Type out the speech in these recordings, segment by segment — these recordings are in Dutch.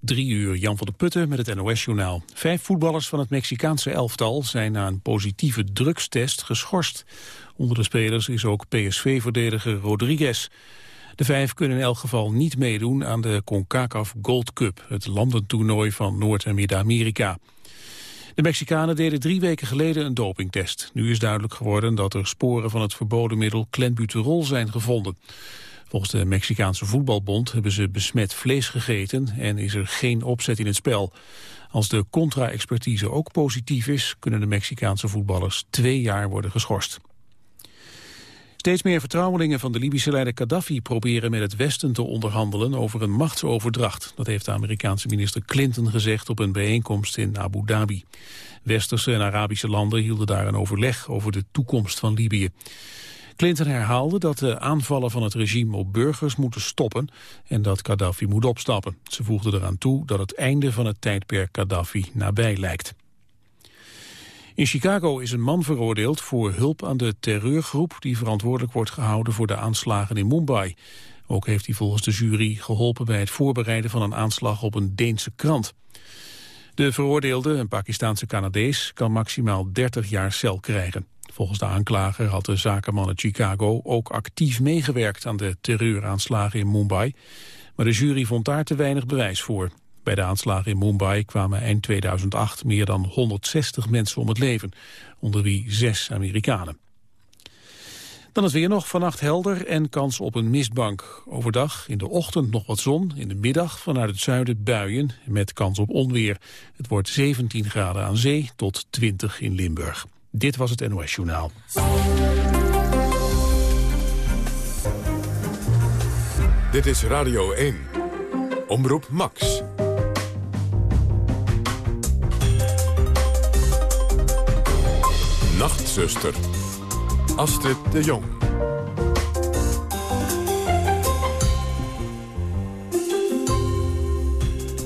Drie uur, Jan van der Putten met het NOS-journaal. Vijf voetballers van het Mexicaanse elftal zijn na een positieve drugstest geschorst. Onder de spelers is ook PSV-verdediger Rodriguez. De vijf kunnen in elk geval niet meedoen aan de CONCACAF Gold Cup... het landentoernooi van Noord- en Midden-Amerika. De Mexicanen deden drie weken geleden een dopingtest. Nu is duidelijk geworden dat er sporen van het verboden middel clenbuterol zijn gevonden. Volgens de Mexicaanse voetbalbond hebben ze besmet vlees gegeten en is er geen opzet in het spel. Als de contra-expertise ook positief is, kunnen de Mexicaanse voetballers twee jaar worden geschorst. Steeds meer vertrouwelingen van de Libische leider Gaddafi proberen met het Westen te onderhandelen over een machtsoverdracht. Dat heeft de Amerikaanse minister Clinton gezegd op een bijeenkomst in Abu Dhabi. Westerse en Arabische landen hielden daar een overleg over de toekomst van Libië. Clinton herhaalde dat de aanvallen van het regime op burgers moeten stoppen en dat Gaddafi moet opstappen. Ze voegde eraan toe dat het einde van het tijdperk Gaddafi nabij lijkt. In Chicago is een man veroordeeld voor hulp aan de terreurgroep die verantwoordelijk wordt gehouden voor de aanslagen in Mumbai. Ook heeft hij volgens de jury geholpen bij het voorbereiden van een aanslag op een Deense krant. De veroordeelde, een Pakistaanse Canadees, kan maximaal 30 jaar cel krijgen. Volgens de aanklager had de zakenman uit Chicago ook actief meegewerkt aan de terreuraanslagen in Mumbai. Maar de jury vond daar te weinig bewijs voor. Bij de aanslagen in Mumbai kwamen eind 2008 meer dan 160 mensen om het leven, onder wie zes Amerikanen. Dan het weer nog, vannacht helder en kans op een mistbank. Overdag, in de ochtend nog wat zon, in de middag vanuit het zuiden buien met kans op onweer. Het wordt 17 graden aan zee tot 20 in Limburg. Dit was het NOS Journaal. Dit is Radio 1. Omroep Max. Nachtzuster. Astrid de Jong.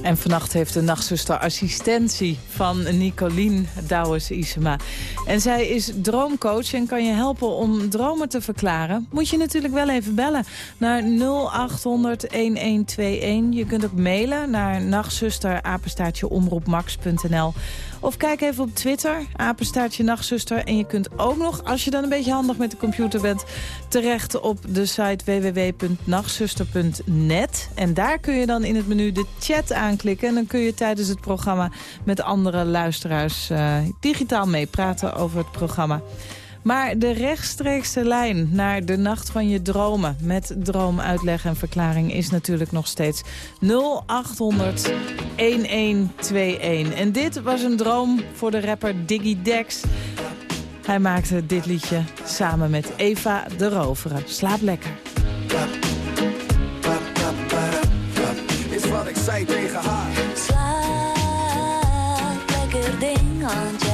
En vannacht heeft de nachtzuster assistentie van Nicolien Douwes-Isema. En zij is droomcoach en kan je helpen om dromen te verklaren. Moet je natuurlijk wel even bellen naar 0800-1121. Je kunt ook mailen naar nachtzusterapenstaatjeomroepmax.nl of kijk even op Twitter, apenstaartje nachtzuster. En je kunt ook nog, als je dan een beetje handig met de computer bent... terecht op de site www.nachtzuster.net. En daar kun je dan in het menu de chat aanklikken. En dan kun je tijdens het programma met andere luisteraars uh, digitaal meepraten over het programma. Maar de rechtstreekse lijn naar de nacht van je dromen... met droomuitleg en verklaring is natuurlijk nog steeds 0800 1121. En dit was een droom voor de rapper Diggy Dex. Hij maakte dit liedje samen met Eva de Roveren. Slaap lekker. Is wat ik zei tegen haar. Slaap lekker ding, want.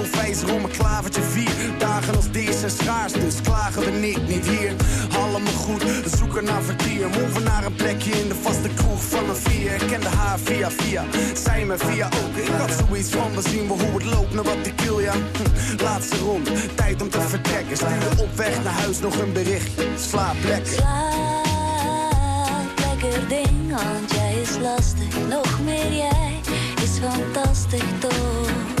onwijzer om een klavertje vier. Dagen als deze schaars, dus klagen we niet, niet hier. Allemaal goed, zoeken naar vertier. Move naar een plekje in de vaste kroeg van een vier. Ik kende haar via via, zij me via ook. Ik had zoiets van, we zien we hoe het loopt, naar wat ik wil, ja. Hm, laatste rond, tijd om te vertrekken. Stuur op weg naar huis nog een berichtje. Slaap lekker. Slaap lekker ding, want jij is lastig. Nog meer jij is fantastisch toch?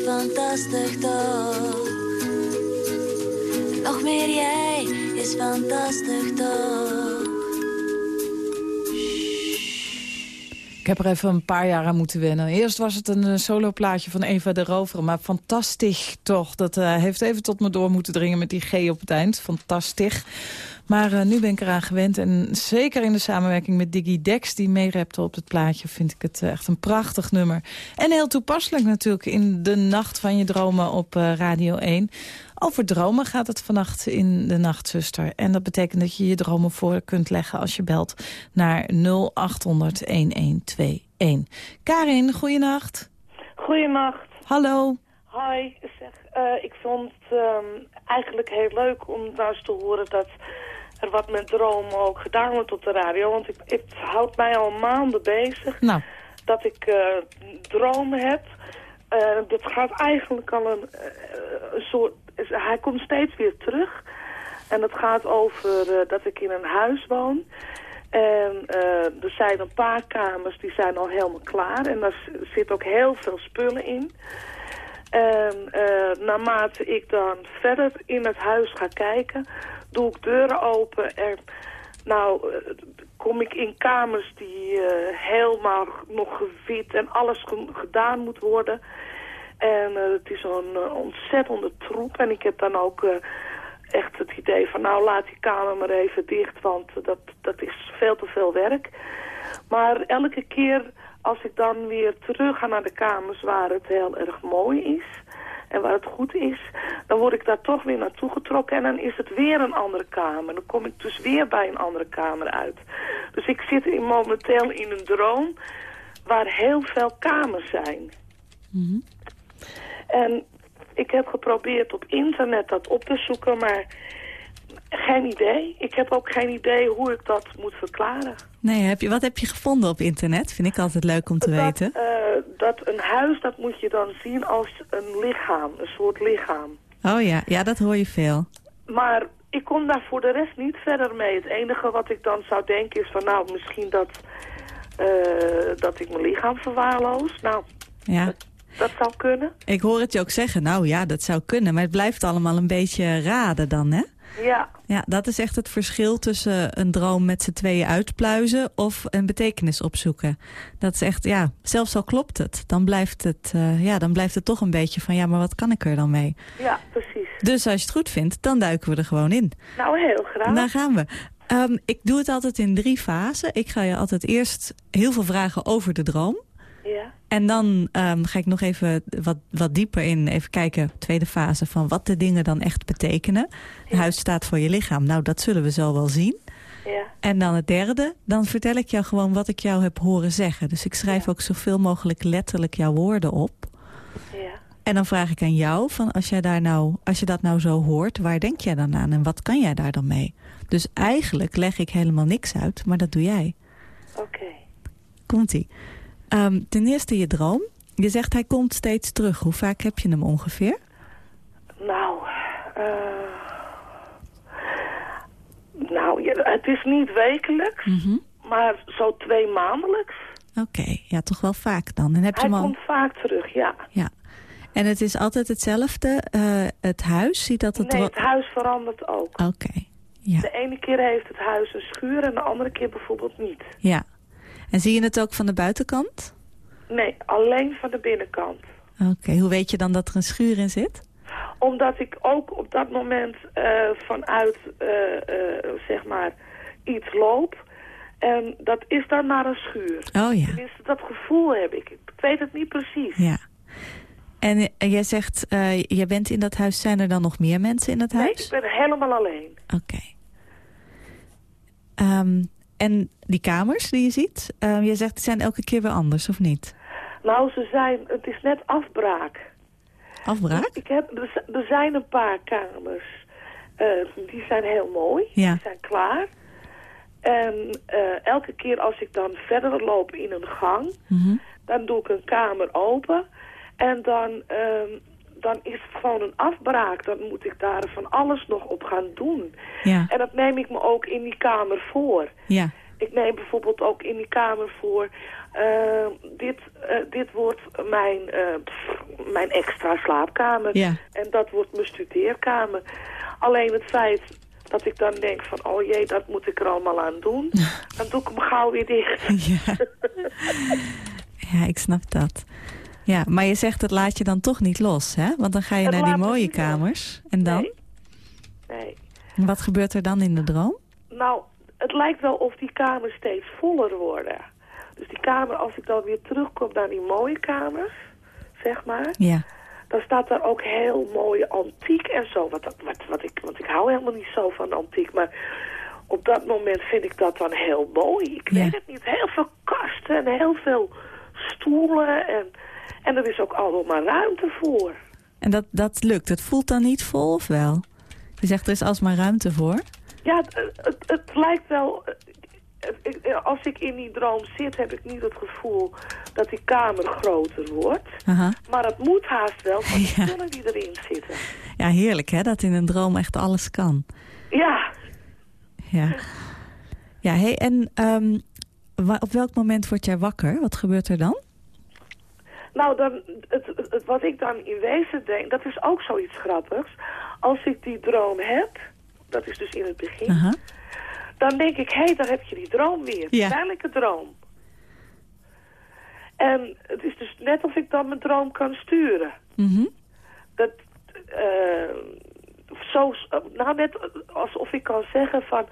is fantastisch toch. Nog meer jij is fantastisch toch. Ik heb er even een paar jaar aan moeten wennen. Eerst was het een eh, soloplaatje van Eva de Rover. Maar fantastisch toch. Dat eh, heeft even tot me door moeten dringen met die G op het eind. Fantastisch. Maar eh, nu ben ik eraan gewend. En zeker in de samenwerking met Diggy Dex... die meerepte op het plaatje, vind ik het eh, echt een prachtig nummer. En heel toepasselijk natuurlijk in de nacht van je dromen op eh, Radio 1. Over dromen gaat het vannacht in de Nachtzuster. En dat betekent dat je je dromen voor kunt leggen als je belt naar 0800-1121. Karin, goeienacht. Goeienacht. Hallo. Hi. Zeg, ik vond het ehm, eigenlijk heel leuk om nou eens te horen dat er wat met dromen ook gedaan wordt op de radio. Want ik, het houdt mij al maanden bezig Nou, dat ik eh, dromen heb. Eh dat gaat eigenlijk al een, eh, een soort... Hij komt steeds weer terug. En het gaat over dat ik in een huis woon. En er zijn een paar kamers die zijn al helemaal klaar. En daar zit ook heel veel spullen in. En naarmate ik dan verder in het huis ga kijken, doe ik deuren open en nou eh, kom ik in kamers die eh, helemaal nog gewit en alles ge- gedaan moet worden. En eh, het is een ontzettende troep en ik heb dan ook echt het idee van nou laat die kamer maar even dicht, want dat, dat is veel te veel werk. Maar elke keer als ik dan weer terug ga naar de kamers waar het heel erg mooi is en waar het goed is, dan word ik daar toch weer naartoe getrokken en dan is het weer een andere kamer. Dan kom ik dus weer bij een andere kamer uit. Dus ik zit in, momenteel in een droom waar heel veel kamers zijn. En ik heb geprobeerd op internet dat op te zoeken, maar geen idee. Ik heb ook geen idee hoe ik dat moet verklaren. Nee, heb je, wat heb je gevonden op internet? Vind ik altijd leuk om te weten. Dat, eh, dat een huis, dat moet je dan zien als een lichaam, een soort lichaam. Oh ja, ja, dat hoor je veel. Maar ik kom daar voor de rest niet verder mee. Het enige wat ik dan zou denken is van nou, misschien dat, eh, dat ik mijn lichaam verwaarloos. Nou, Ja. dat zou kunnen. Ik hoor het je ook zeggen, nou ja, dat zou kunnen. Maar het blijft allemaal een beetje raden dan, hè? Ja, Ja, dat is echt het verschil tussen een droom met z'n tweeën uitpluizen of een betekenis opzoeken. Dat is echt, ja, zelfs al klopt het, dan blijft het, eh, ja, dan blijft het toch een beetje van, ja, maar wat kan ik er dan mee? ja, precies. Dus als je het goed vindt, dan duiken we er gewoon in. Nou, heel graag. Daar gaan we. Ehm, ik doe het altijd in drie fasen. Ik ga je altijd eerst heel veel vragen over de droom. En dan ehm, ga ik nog even wat, wat dieper in, even kijken, tweede fase, van wat de dingen dan echt betekenen. De huis staat voor je lichaam. Nou, dat zullen we zo wel zien. ja, En dan het derde, dan vertel ik jou gewoon wat ik jou heb horen zeggen. Dus ik schrijf ook zoveel mogelijk letterlijk jouw woorden op. ja. En dan vraag ik aan jou, van als, jij daar nou, als je dat nou zo hoort, waar denk jij dan aan en wat kan jij daar dan mee? Dus eigenlijk leg ik helemaal niks uit, maar dat doe jij. Oké. Komt-ie. Ehm, ten eerste je droom. Je zegt hij komt steeds terug. Hoe vaak heb je hem ongeveer? Nou, nou, ja, het is niet wekelijks, Mhm. maar zo twee maandelijks. Oké, ja, toch wel vaak dan. En heb je Hij hem al... komt vaak terug, ja. Ja. En het is altijd hetzelfde, eh, het huis? Ziet dat het... Nee, het huis verandert ook. Oké, ja. De ene keer heeft het huis een schuur en de andere keer bijvoorbeeld niet. ja. En zie je het ook van de buitenkant? Nee, alleen van de binnenkant. Oké, hoe weet je dan dat er een schuur in zit? Omdat ik ook op dat moment eh, vanuit, eh, eh, zeg maar, iets loop. En dat is dan naar een schuur. Oh ja, Tenminste, dat gevoel heb ik. Ik weet het niet precies. ja. En jij zegt, jij bent in dat huis, zijn er dan nog meer mensen in het Nee, huis? ik ben helemaal alleen. Oké. Ehm, en die kamers die je ziet, uh, je zegt die zijn elke keer weer anders, of niet? Nou, ze zijn, het is net afbraak. Afbraak? Ik heb, er zijn een paar kamers. eh, die zijn heel mooi. Ja. Die zijn klaar. En eh, elke keer als ik dan verder loop in een gang... Mhm. dan doe ik een kamer open. En dan, ehm, dan is het gewoon een afbraak. Dan moet ik daar van alles nog op gaan doen. Ja, En dat neem ik me ook in die kamer voor. ja, Ik neem bijvoorbeeld ook in die kamer voor... eh, dit, eh, dit wordt mijn, pff, mijn extra slaapkamer. ja. En dat wordt mijn studeerkamer. Alleen het feit dat ik dan denk van... oh jee, dat moet ik er allemaal aan doen. dan doe ik hem gauw weer dicht. Ja. ja, ik snap dat. Ja, maar je zegt dat laat je dan toch niet los, hè? Want dan ga je naar die mooie kamers. En dan? Nee. nee. En Wat gebeurt er dan in de droom? Nou, het lijkt wel of die kamers steeds voller worden. Dus die kamer, als ik dan weer terugkom naar die mooie kamers, zeg maar... Ja, dan staat daar ook heel mooie antiek en zo. Wat, wat, wat ik, want ik hou helemaal niet zo van antiek. Maar op dat moment vind ik dat dan heel mooi. Ik Ja. weet het niet. Heel veel kasten en heel veel stoelen. En, en er is ook allemaal ruimte voor. en dat, dat lukt. Het voelt dan niet vol of wel? Je zegt er is alsmaar ruimte voor. Ja, het, het, het lijkt wel... eh, Als ik in die droom zit, heb ik niet het gevoel dat die kamer groter wordt. Maar het moet haast wel van de Ja. die erin zitten. Ja, heerlijk hè, dat in een droom echt alles kan. Ja, Ja, ja hey, en ehm, op welk moment word jij wakker? Wat gebeurt er dan? Nou, dan, het, wat ik dan in wezen denk, dat is ook zoiets grappigs. Als ik die droom heb, dat is dus in het begin, dan denk ik, hé, hey, daar heb je die droom weer. Ja. Welke droom? En het is dus net of ik dan mijn droom kan sturen. Mhm. Dat, eh, zo, nou net alsof ik kan zeggen van,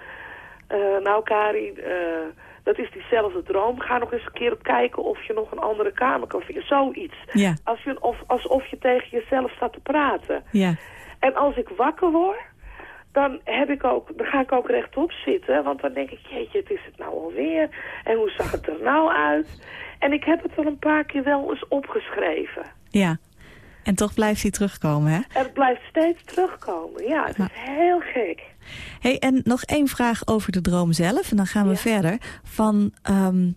eh, nou Karin, eh, dat is diezelfde droom. Ga nog eens een keer op kijken of je nog een andere kamer kan vinden. Zoiets. Ja, Als je, of, alsof je tegen jezelf staat te praten. ja, En als ik wakker word, dan, heb ik ook, dan ga ik ook rechtop zitten. Want dan denk ik, jeetje, het is het nou alweer. En hoe zag het er nou uit? En ik heb het al een paar keer wel eens opgeschreven. ja. En toch blijft hij terugkomen, hè? En het blijft steeds terugkomen. Ja, het is heel gek. Hey, en nog één vraag over de droom zelf. En dan gaan we Ja. verder. Van, ehm,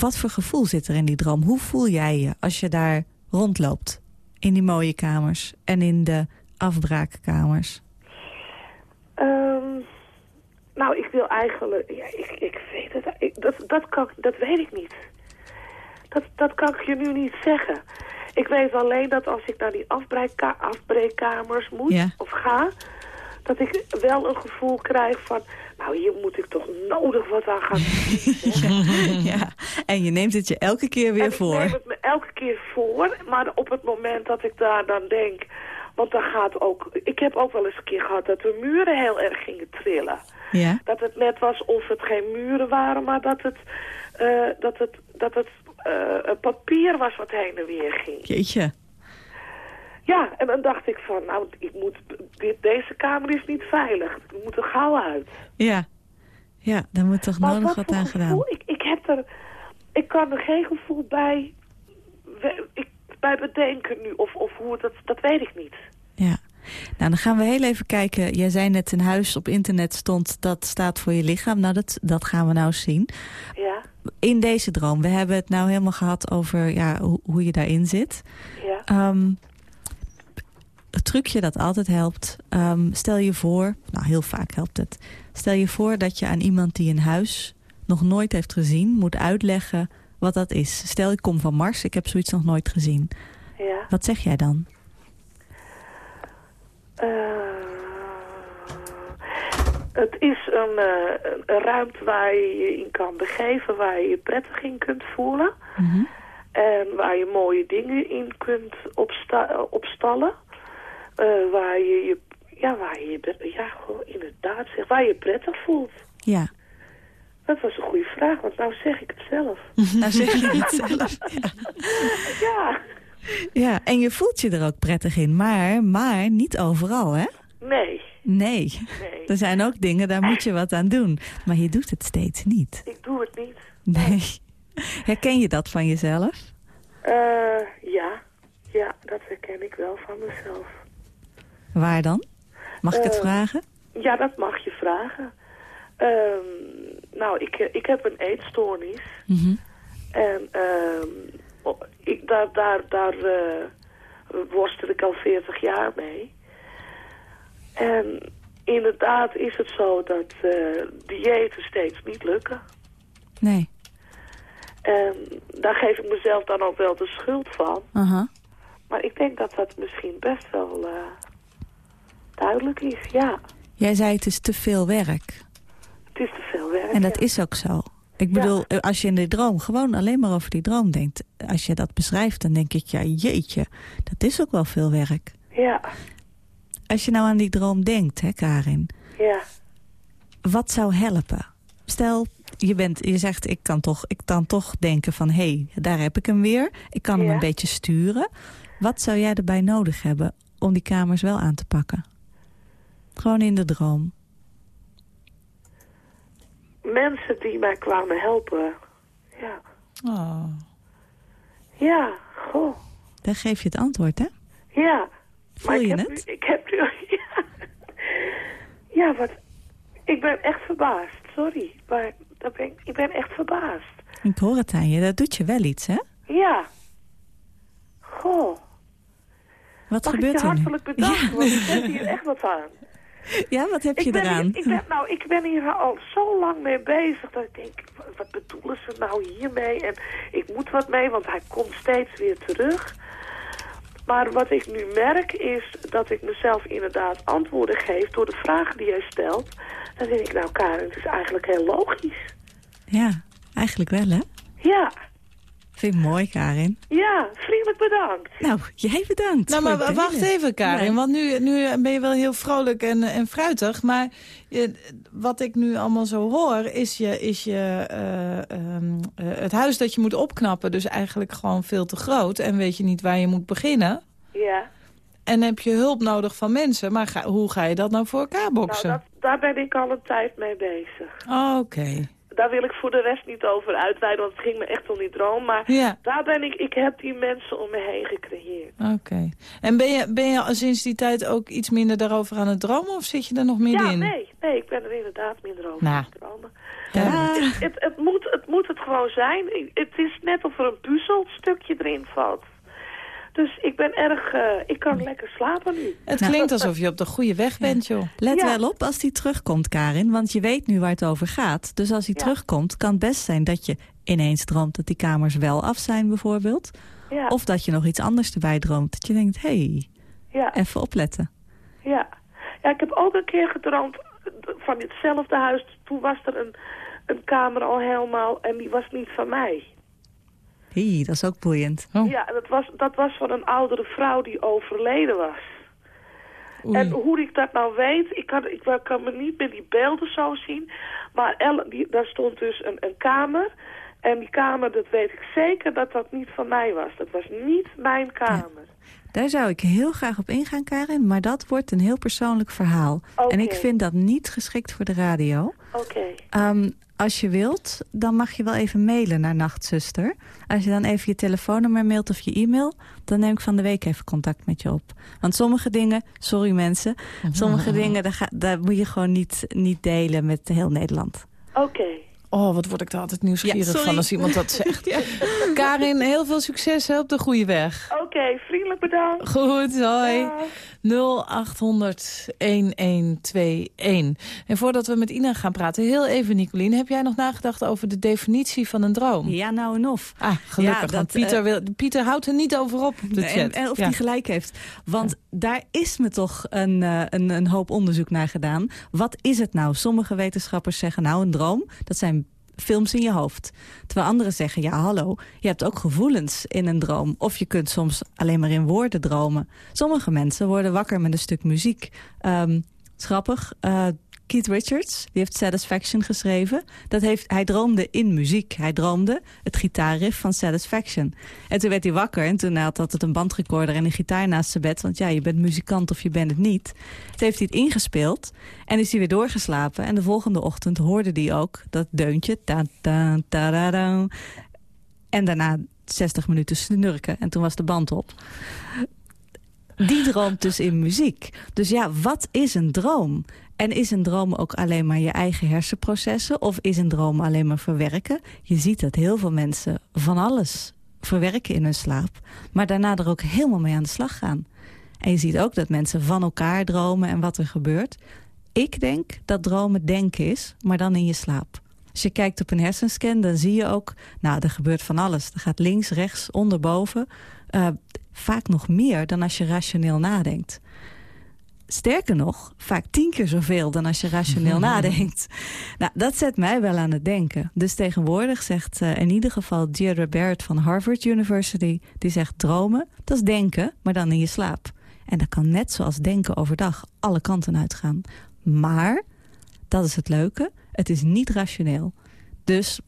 wat voor gevoel zit er in die droom? Hoe voel jij je als je daar rondloopt? In die mooie kamers en in de afbraakkamers. Ehm, nou, ik wil eigenlijk... Ja, ik, ik weet het... Ik, dat, dat, kan, dat weet ik niet. Dat, dat kan ik je nu niet zeggen. Ik weet alleen dat als ik naar die afbreekka afbreekkamers moet Ja. of ga... dat ik wel een gevoel krijg van... nou, hier moet ik toch nodig wat aan gaan doen. ja, en je neemt het je elke keer weer en voor. ik neem het me elke keer voor, maar op het moment dat ik daar dan denk... want dan gaat ook... Ik heb ook wel eens een keer gehad dat de muren heel erg gingen trillen. Ja, Dat het net was of het geen muren waren, maar dat het, eh, dat het, dat het eh, papier was wat heen en weer ging. jeetje. Ja, en dan dacht ik van, nou, ik moet, dit, deze kamer is niet veilig. Ik moet er gauw uit. Ja, ja daar moet toch Maar nodig wat wat aan gedaan. Ik, ik heb er, ik kan er geen gevoel bij, we- ik, bij bedenken nu. Of, of hoe dat, dat weet ik niet. Ja. Nou, dan gaan we heel even kijken. Jij zei net een huis op internet stond, dat staat voor je lichaam. Nou, dat, dat gaan we nou zien. Ja, In deze droom, we hebben het nou helemaal gehad over ja, hoe, hoe je daarin zit. ja. Ehm, trucje dat altijd helpt. Ehm, stel je voor, nou heel vaak helpt het. Stel je voor dat je aan iemand die een huis nog nooit heeft gezien... moet uitleggen wat dat is. Stel ik kom van Mars, ik heb zoiets nog nooit gezien. Ja. Wat zeg jij dan? Eh, het is een, eh, een- ruimte waar je je in kan begeven, waar je je prettig in kunt voelen. Mhm. En waar je mooie dingen in kunt opsta opstallen. Eh, waar je je, ja, waar je ja, gewoon inderdaad zeg, waar je prettig voelt. Ja, Dat was een goede vraag, want nou zeg ik het zelf. nou zeg je het zelf. Ja. Ja, ja, en je voelt je er ook prettig in. Maar, maar niet overal, hè? nee, Nee. nee. Er zijn ook dingen, daar moet je wat aan doen. Maar je doet het steeds niet. Ik doe het niet. Nee. Herken je dat van jezelf? Eh, ja, ja, dat herken ik wel van mezelf. Waar dan? Mag ik het Eh, vragen? Ja, dat mag je vragen. Ehm, nou, ik, eh, ik heb een eetstoornis. Mhm. En ehm, ik, daar, daar, daar eh, worstel ik al 40 jaar mee. En inderdaad is het zo dat eh diëten steeds niet lukken. Nee. En daar geef ik mezelf dan ook wel de schuld van. Maar ik denk dat dat misschien best wel duidelijk is. Ja, Jij zei het is te veel werk. het is te veel werk. En dat ja. is ook zo. Ik bedoel, als je in de droom gewoon alleen maar over die droom denkt. Als je dat beschrijft, dan denk ik, ja jeetje, dat is ook wel veel werk. Ja, Als je nou aan die droom denkt, hè Karin. ja, Wat zou helpen? Stel, je, bent, je zegt, ik kan toch, ik kan toch denken van... hé, hey, daar heb ik hem weer. Ik kan hem een beetje sturen. Wat zou jij erbij nodig hebben om die kamers wel aan te pakken? Gewoon in de droom. mensen die mij kwamen helpen. Ja, Oh. ja, goh. Daar geef je het antwoord, hè? Ja. Voel ik je heb het? Nu, ik heb nu... Ja. ja, wat... Ik ben echt verbaasd. Sorry. Maar dat ben ik, ik ben echt verbaasd. Ik hoor het aan je, dat doet je wel iets, hè? Ja. Goh. Wat Mag ik gebeurt je er nu? hartelijk bedanken, want ik heb hier echt wat aan. Ja, wat heb je Ik ben, eraan? hier, ik, ben, nou, ik ben hier al zo lang mee bezig dat ik denk, wat- wat bedoelen ze nou hiermee? En ik moet wat mee, want hij komt steeds weer terug. Maar wat ik nu merk is dat ik mezelf inderdaad antwoorden geef door de vragen die jij stelt. Dan denk ik, nou Karen, het is eigenlijk heel logisch. Ja, eigenlijk wel, hè? Ja, Vind ik mooi, Karin. ja, vriendelijk bedankt. Nou, jij bedankt. Nou, maar wacht even, Karin. Nee. Want nu, nu ben je wel heel vrolijk en, en fruitig. Maar je, wat ik nu allemaal zo hoor, is, je, is je, eh, ehm, eh, het huis dat je moet opknappen... dus eigenlijk gewoon veel te groot. En weet je niet waar je moet beginnen. Ja, En heb je hulp nodig van mensen. Maar ga- hoe ga je dat nou voor elkaar nou, boksen? dat, daar ben ik al een tijd mee bezig. Oh, Oké. Daar wil ik voor de rest niet over uitweiden, want het ging me echt om die droom. Maar Ja, Daar ben ik, ik heb die mensen om me heen gecreëerd. oké. En ben je, ben je al sinds die tijd ook iets minder daarover aan het dromen? Of zit je er nog Ja, middenin? nee, nee, ik ben er inderdaad minder over Nou. aan het dromen. Ja. Het, het, moet, het moet het gewoon zijn. Het is net of er een puzzelstukje erin valt. Dus ik ben erg, eh, ik kan lekker slapen nu. Het Nou. klinkt alsof je op de goede weg bent, joh. Let Ja. wel op als die terugkomt, Karin. Want je weet nu waar het over gaat. Dus als hij Ja. terugkomt, kan het best zijn dat je ineens droomt... dat die kamers wel af zijn, bijvoorbeeld. Ja, Of dat je nog iets anders erbij droomt. Dat je denkt, hé, hey, ja, even opletten. ja. Ja, ik heb ook een keer gedroomd van hetzelfde huis. Toen was er een, een kamer al helemaal en die was niet van mij. Hé, dat is ook boeiend. Oh. Ja, dat was, dat was van een oudere vrouw die overleden was. Oei. En hoe ik dat nou weet, ik kan, ik kan me niet meer die beelden zo zien. Maar El, die, daar stond dus een, een kamer. En die kamer, dat weet ik zeker dat dat niet van mij was. Dat was niet mijn kamer. Daar zou ik heel graag op ingaan, Karin. Maar dat wordt een heel persoonlijk verhaal. En ik vind dat niet geschikt voor de radio. Oké, Ehm, als je wilt, dan mag je wel even mailen naar Nachtzuster. Als je dan even je telefoonnummer mailt of je e-mail... dan neem ik van de week even contact met je op. Want sommige dingen, sorry mensen... sommige dingen, daar, ga- daar moet je gewoon niet, niet delen met heel Nederland. oké. Oh, wat word ik daar altijd nieuwsgierig Ja, van als iemand dat zegt. Karin, heel veel succes hè, op de goede weg. Oké, vriendelijk bedankt. Goed, hoi. Dag. 0800 1121. En voordat we met Ina gaan praten, heel even Nicolien. Heb jij nog nagedacht over de definitie van een droom? Ja, nou en of. Ah, gelukkig. Ja, want dat, Pieter, eh, wil, Pieter houdt er niet over op de Nee, chat. En, en of Ja. hij gelijk heeft. Want daar is me toch een, eh, een, een hoop onderzoek naar gedaan. Wat is het nou? Sommige wetenschappers zeggen nou een droom, dat zijn films in je hoofd. Terwijl anderen zeggen, ja hallo, je hebt ook gevoelens in een droom. Of je kunt soms alleen maar in woorden dromen. Sommige mensen worden wakker met een stuk muziek. Eh, Keith Richards, die heeft Satisfaction geschreven. Dat heeft, hij droomde in muziek. Hij droomde het gitaarriff van Satisfaction. En toen werd hij wakker en toen had altijd een bandrecorder en een gitaar naast zijn bed. Want ja, je bent muzikant of je bent het niet. Toen heeft hij het ingespeeld en is hij weer doorgeslapen. En de volgende ochtend hoorde hij ook dat deuntje. Ta -ta, ta -da -da. En daarna 60 minuten snurken en toen was de band op. Die droomt dus in muziek. Dus ja, wat is een droom? En is een droom ook alleen maar je eigen hersenprocessen? Of is een droom alleen maar verwerken? Je ziet dat heel veel mensen van alles verwerken in hun slaap. Maar daarna er ook helemaal mee aan de slag gaan. En je ziet ook dat mensen van elkaar dromen en wat er gebeurt. Ik denk dat dromen denken is, maar dan in je slaap. Als je kijkt op een hersenscan, dan zie je ook... nou, er gebeurt van alles. Er gaat links, rechts, onderboven. Uh, vaak nog meer dan als je rationeel nadenkt. Sterker nog, vaak tien keer zoveel dan als je rationeel nadenkt. Nou, dat zet mij wel aan het denken. Dus tegenwoordig zegt uh, in ieder geval Deirdre Barrett van Harvard University... die zegt dromen, dat is denken, maar dan in je slaap. En dat kan net zoals denken overdag alle kanten uitgaan. Maar, dat is het leuke, het is niet rationeel. Dus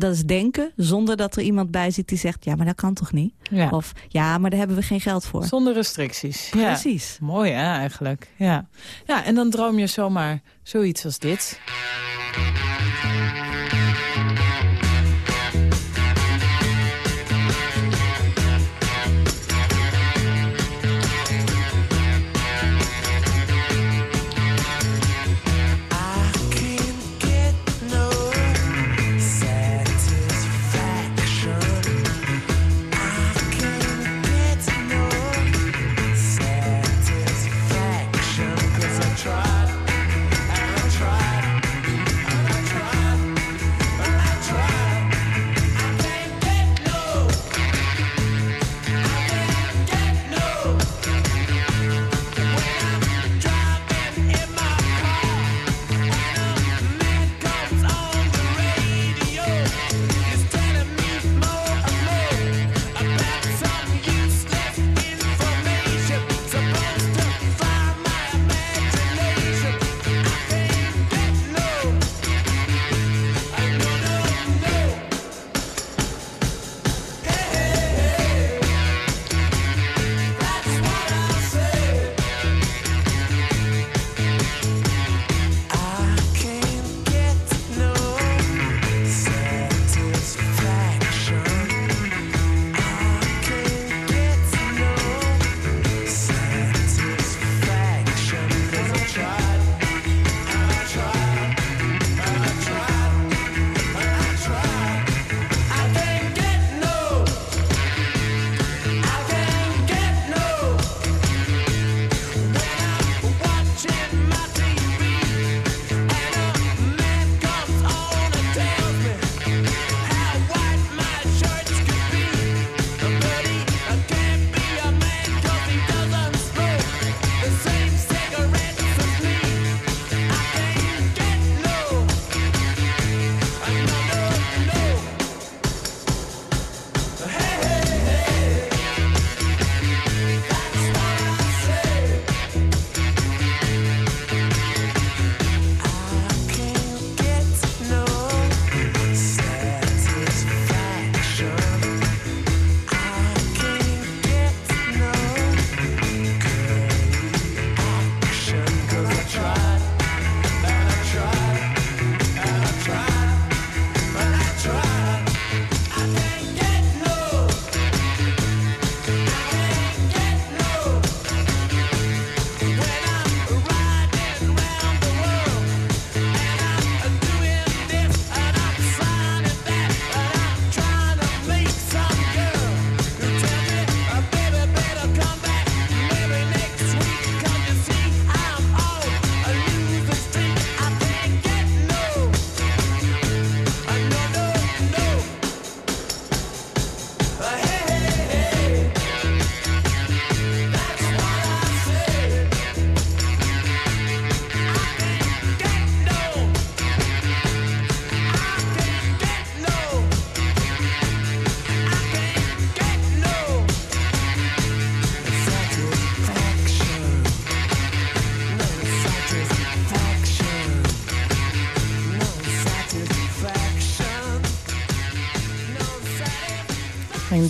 dat is denken zonder dat er iemand bij zit die zegt... ja, maar dat kan toch niet? Ja. Of ja, maar daar hebben we geen geld voor. Zonder restricties. Ja. Precies. Mooi hè, eigenlijk. Ja. ja, en dan droom je zomaar zoiets als dit.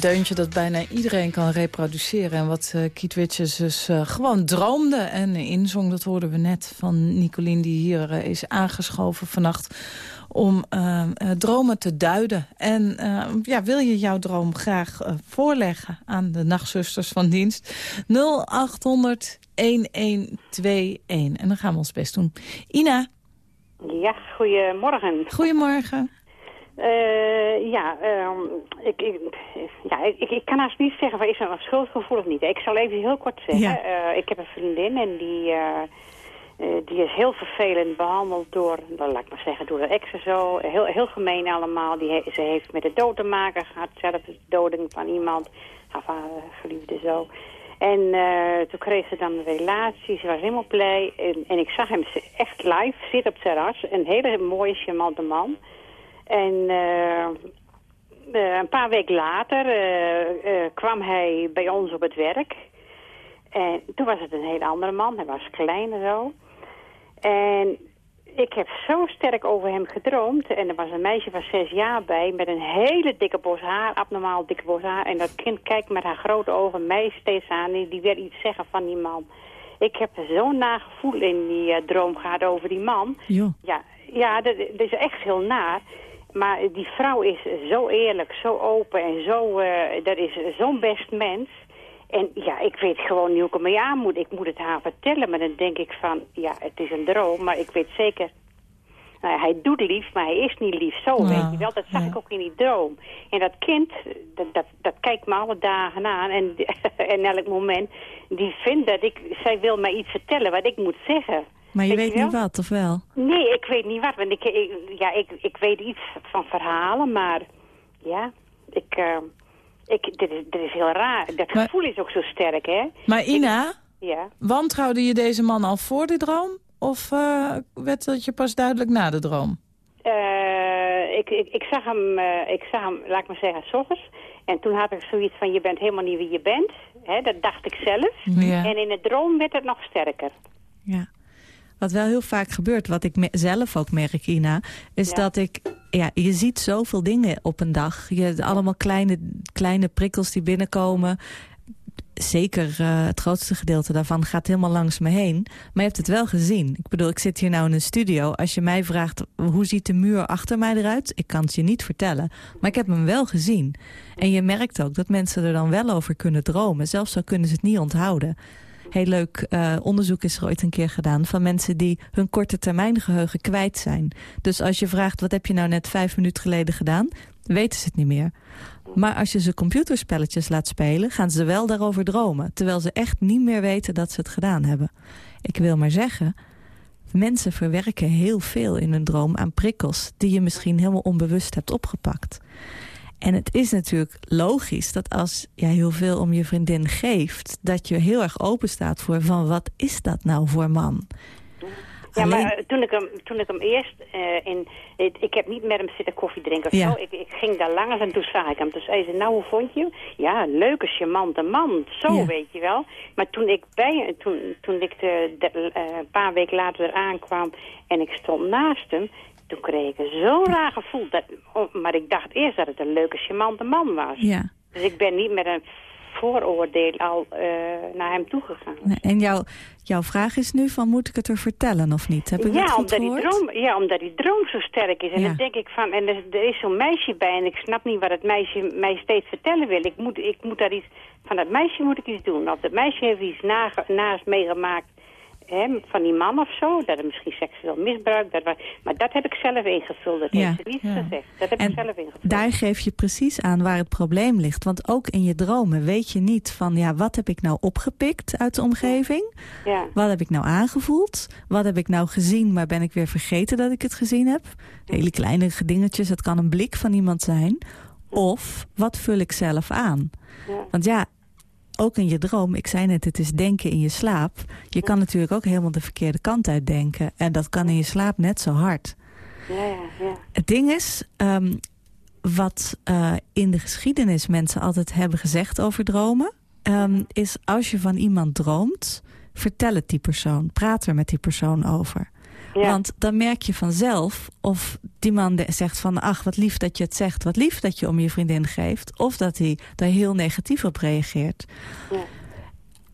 Een deuntje dat bijna iedereen kan reproduceren. En wat uh, Keith Richards dus uh, gewoon droomde en inzong. Dat hoorden we net van Nicolien die hier uh, is aangeschoven vannacht om dromen te duiden. En ja, wil je jouw droom graag voorleggen aan de nachtzusters van dienst? 0800 1121. En dan gaan we ons best doen. Ina. Ja, goedemorgen. Goedemorgen. Uh, ja, uh, ik, ik, ja ik, ik, kan haast niet zeggen, van, is er een schuldgevoel of niet? Ik zal even heel kort zeggen. Uh, ik heb een vriendin en die, uh, die is heel vervelend behandeld door, nou, laat ik maar zeggen, door de exen zo. Heel, heel gemeen allemaal. Die ze heeft met de dood te maken gehad, zelf de doding van iemand, haar geliefde zo. En toen kreeg ze dan een relatie, ze was helemaal blij. En, en ik zag hem echt live zitten op het terras. Een hele mooie, charmante man. En uh, uh, een paar weken later uh, kwam hij bij ons op het werk. En toen was het een hele andere man. Hij was klein en zo. En ik heb zo sterk over hem gedroomd. En er was een meisje van zes jaar bij met een hele dikke bos haar, abnormaal dikke bos haar. En dat kind kijkt met haar grote ogen mij steeds aan. Die, die wil iets zeggen van die man. Ik heb zo'n nagevoel in die droom gehad over die man. Jo. Ja, ja dat, dat is echt heel naar. Maar die vrouw is zo eerlijk, zo open en zo, uh, dat is zo'n best mens. En ja, ik weet gewoon niet hoe ik ermee aan moet. Ik moet het haar vertellen, maar dan denk ik van, ja, het is een droom. Maar ik weet zeker, nou, hij doet lief, maar hij is niet lief. Zo, weet je wel. Dat zag ja. ik ook in die droom. En dat kind, dat, dat, dat kijkt me alle dagen aan. En, en elk moment, die vindt dat ik, zij wil mij iets vertellen wat ik moet zeggen. Maar je Weet weet je niet wat, of wel? Nee, ik weet niet wat. Want ik, ik, ja, ik, ik weet iets van verhalen, maar ja, ik, uh, ik, dit, is, dit is heel raar. Dat Maar- gevoel is ook zo sterk, hè? Maar Ina, Ja. wantrouwde je deze man al voor de droom? Of eh, werd dat je pas duidelijk na de droom? Uh, ik, ik, ik, zag hem, uh, ik zag hem, laat ik maar zeggen, s ochtends. En toen had ik zoiets van, je bent helemaal niet wie je bent. Hè, dat dacht ik zelf. Ja. En in de droom werd het nog sterker. Ja. Wat wel heel vaak gebeurt, wat ik zelf ook merk, Ina... is Ja. dat ik... Ja, je ziet zoveel dingen op een dag. Je hebt allemaal kleine, kleine prikkels die binnenkomen. Zeker eh, het grootste gedeelte daarvan gaat helemaal langs me heen. Maar je hebt het wel gezien. Ik bedoel, ik zit hier nou in een studio. Als je mij vraagt, hoe ziet de muur achter mij eruit? Ik kan het je niet vertellen. Maar ik heb hem wel gezien. En je merkt ook dat mensen er dan wel over kunnen dromen. Zelfs zo kunnen ze het niet onthouden. Heel leuk eh, onderzoek is er ooit een keer gedaan... van mensen die hun korte termijn geheugen kwijt zijn. Dus als je vraagt, wat heb je nou net vijf minuten geleden gedaan... weten ze het niet meer. Maar als je ze computerspelletjes laat spelen... gaan ze wel daarover dromen. Terwijl ze echt niet meer weten dat ze het gedaan hebben. Ik wil maar zeggen... mensen verwerken heel veel in hun droom aan prikkels... die je misschien helemaal onbewust hebt opgepakt. En het is natuurlijk logisch dat als jij heel veel om je vriendin geeft... dat je heel erg open staat voor van wat is dat nou voor man? Ja, Alleen- maar toen ik hem, toen ik hem eerst eh, in... Ik, ik heb niet met hem zitten koffie drinken of Ja. zo. Ik, ik ging daar langs en toen zag ik hem. Toen zei ze, nou, hoe vond je hem? Ja, leuke, charmante man. Zo, Ja. weet je wel. Maar toen ik, bij, toen, toen ik de, de, eh, een paar weken later er aankwam en ik stond naast hem... Toen kreeg ik zo'n raar gevoel. Dat, oh, maar ik dacht eerst dat het een leuke, charmante man was. Ja. Dus ik ben niet met een vooroordeel al eh, naar hem toegegaan. En jouw, jouw vraag is nu van moet ik het er vertellen of niet? Heb ik Ja omdat, die droom, ja, omdat die droom zo sterk is. En Ja. dan denk ik van, en er, er is zo'n meisje bij en ik snap niet wat het meisje mij steeds vertellen wil. Ik moet, ik moet daar iets, van dat meisje moet ik iets doen. Of dat meisje heeft iets nage- naast meegemaakt hè, van die man of zo. Dat er misschien seksueel misbruik. Dat, maar dat heb ik zelf ingevuld. Dat Ja. heeft ze niet Ja. gezegd. Dat heb En ik zelf ingevuld. Daar geef je precies aan waar het probleem ligt. Want ook in je dromen weet je niet van... ja, wat heb ik nou opgepikt uit de omgeving? Ja. Wat heb ik nou aangevoeld? Wat heb ik nou gezien, maar ben ik weer vergeten dat ik het gezien heb? Hele kleine dingetjes, het kan een blik van iemand zijn. Of, wat vul ik zelf aan? Ja. Want ja, ook in je droom, ik zei net, het is denken in je slaap. Je kan natuurlijk ook helemaal de verkeerde kant uit denken. En dat kan in je slaap net zo hard. Ja, ja. Het ding is, ehm, wat eh, in de geschiedenis mensen altijd hebben gezegd over dromen... ehm, is als je van iemand droomt, vertel het die persoon. Praat er met die persoon over. Ja. Want dan merk je vanzelf of die man zegt van... ach, wat lief dat je het zegt, wat lief dat je om je vriendin geeft... of dat hij daar heel negatief op reageert. Ja.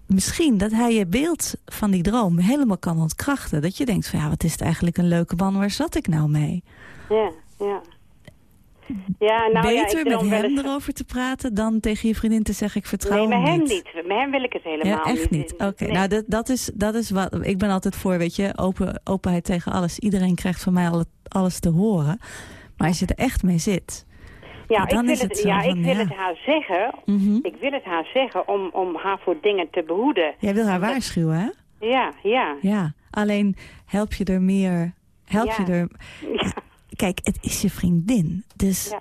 Misschien dat hij je beeld van die droom helemaal kan ontkrachten. Dat je denkt van ja, wat is het eigenlijk een leuke man, waar zat ik nou mee? Ja, ja. Ja, nou Beter met hem eens- erover te praten dan tegen je vriendin te zeggen ik vertrouw Nee, met hem niet. niet. Met hem wil ik het helemaal Ja, echt niet. Oké, Nee. nou dat, dat, is, dat is wat. Ik ben altijd voor, weet je, open, openheid tegen alles. Iedereen krijgt van mij alles te horen. Maar als je er echt mee zit. Ja, dan ik wil, is het ja, van, ik wil ja. het haar zeggen. Mhm. Ik wil het haar zeggen om, om haar voor dingen te behoeden. Jij wil haar waarschuwen, hè? Ja, ja. Ja. Alleen help je er meer. Help Ja. je er. Kijk, het is je vriendin. Dus Ja.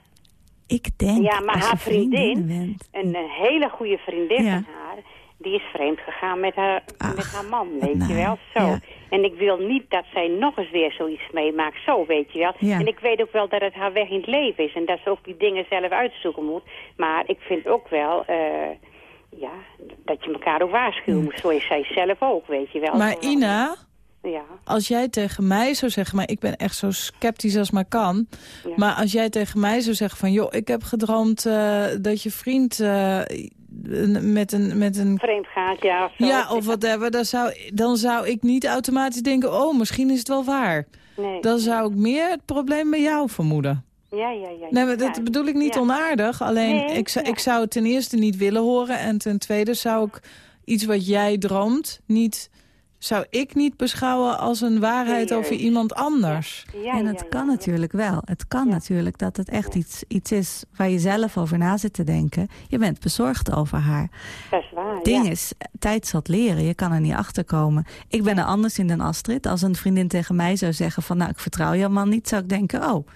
ik denk. Ja, maar als je haar vriendin- bent, een, een hele goede vriendin Ja. van haar, die is vreemd gegaan met haar, Ach, met haar man, weet je wel. Zo. Ja. En ik wil niet dat zij nog eens weer zoiets meemaakt, zo weet je wel. Ja. En ik weet ook wel dat het haar weg in het leven is en dat ze ook die dingen zelf uitzoeken moet. Maar ik vind ook wel, eh, ja, dat je elkaar ook waarschuwen moet. Zo is zij zelf ook, weet je wel. Maar Ina, Ja, als jij tegen mij zou zeggen... maar ik ben echt zo sceptisch als maar kan... Ja. maar als jij tegen mij zou zeggen van... joh, ik heb gedroomd eh, dat je vriend eh, met een... Met een vreemd gaat, ja. Of zo. ja, of whatever, dan zou, dan zou ik niet automatisch denken... oh, misschien is het wel waar. Nee. Dan zou ik meer het probleem bij jou vermoeden. Ja, ja, ja. Nee, maar dat bedoel ik niet Ja. onaardig. Alleen, Nee, ik, zou, ja. ik zou het ten eerste niet willen horen... en ten tweede zou ik iets wat jij droomt... niet zou ik niet beschouwen als een waarheid over iemand anders. Ja, en het ja, kan ja. natuurlijk wel. Het kan Ja. natuurlijk dat het echt iets, iets is waar je zelf over na zit te denken. Je bent bezorgd over haar. Dat is waar, Ding ja. is, tijd zal leren. Je kan er niet achter komen. Ik ben er anders in dan Astrid. Als een vriendin tegen mij zou zeggen van... nou, ik vertrouw jouw man niet, zou ik denken... oh,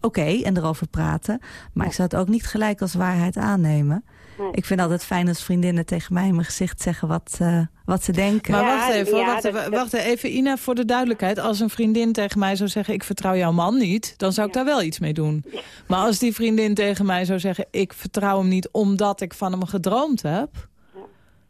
oké, en erover praten. Maar ik zou het ook niet gelijk als waarheid aannemen. Nee. Ik vind altijd fijn als vriendinnen tegen mij in mijn gezicht zeggen wat, eh, wat ze denken. Maar Ja, wacht even, hoor, ja, wacht, dat- even, dat- wacht even, Ina, voor de duidelijkheid. Als een vriendin tegen mij zou zeggen, ik vertrouw jouw man niet... dan zou ik daar wel iets mee doen. Maar als die vriendin tegen mij zou zeggen... ik vertrouw hem niet omdat ik van hem gedroomd heb...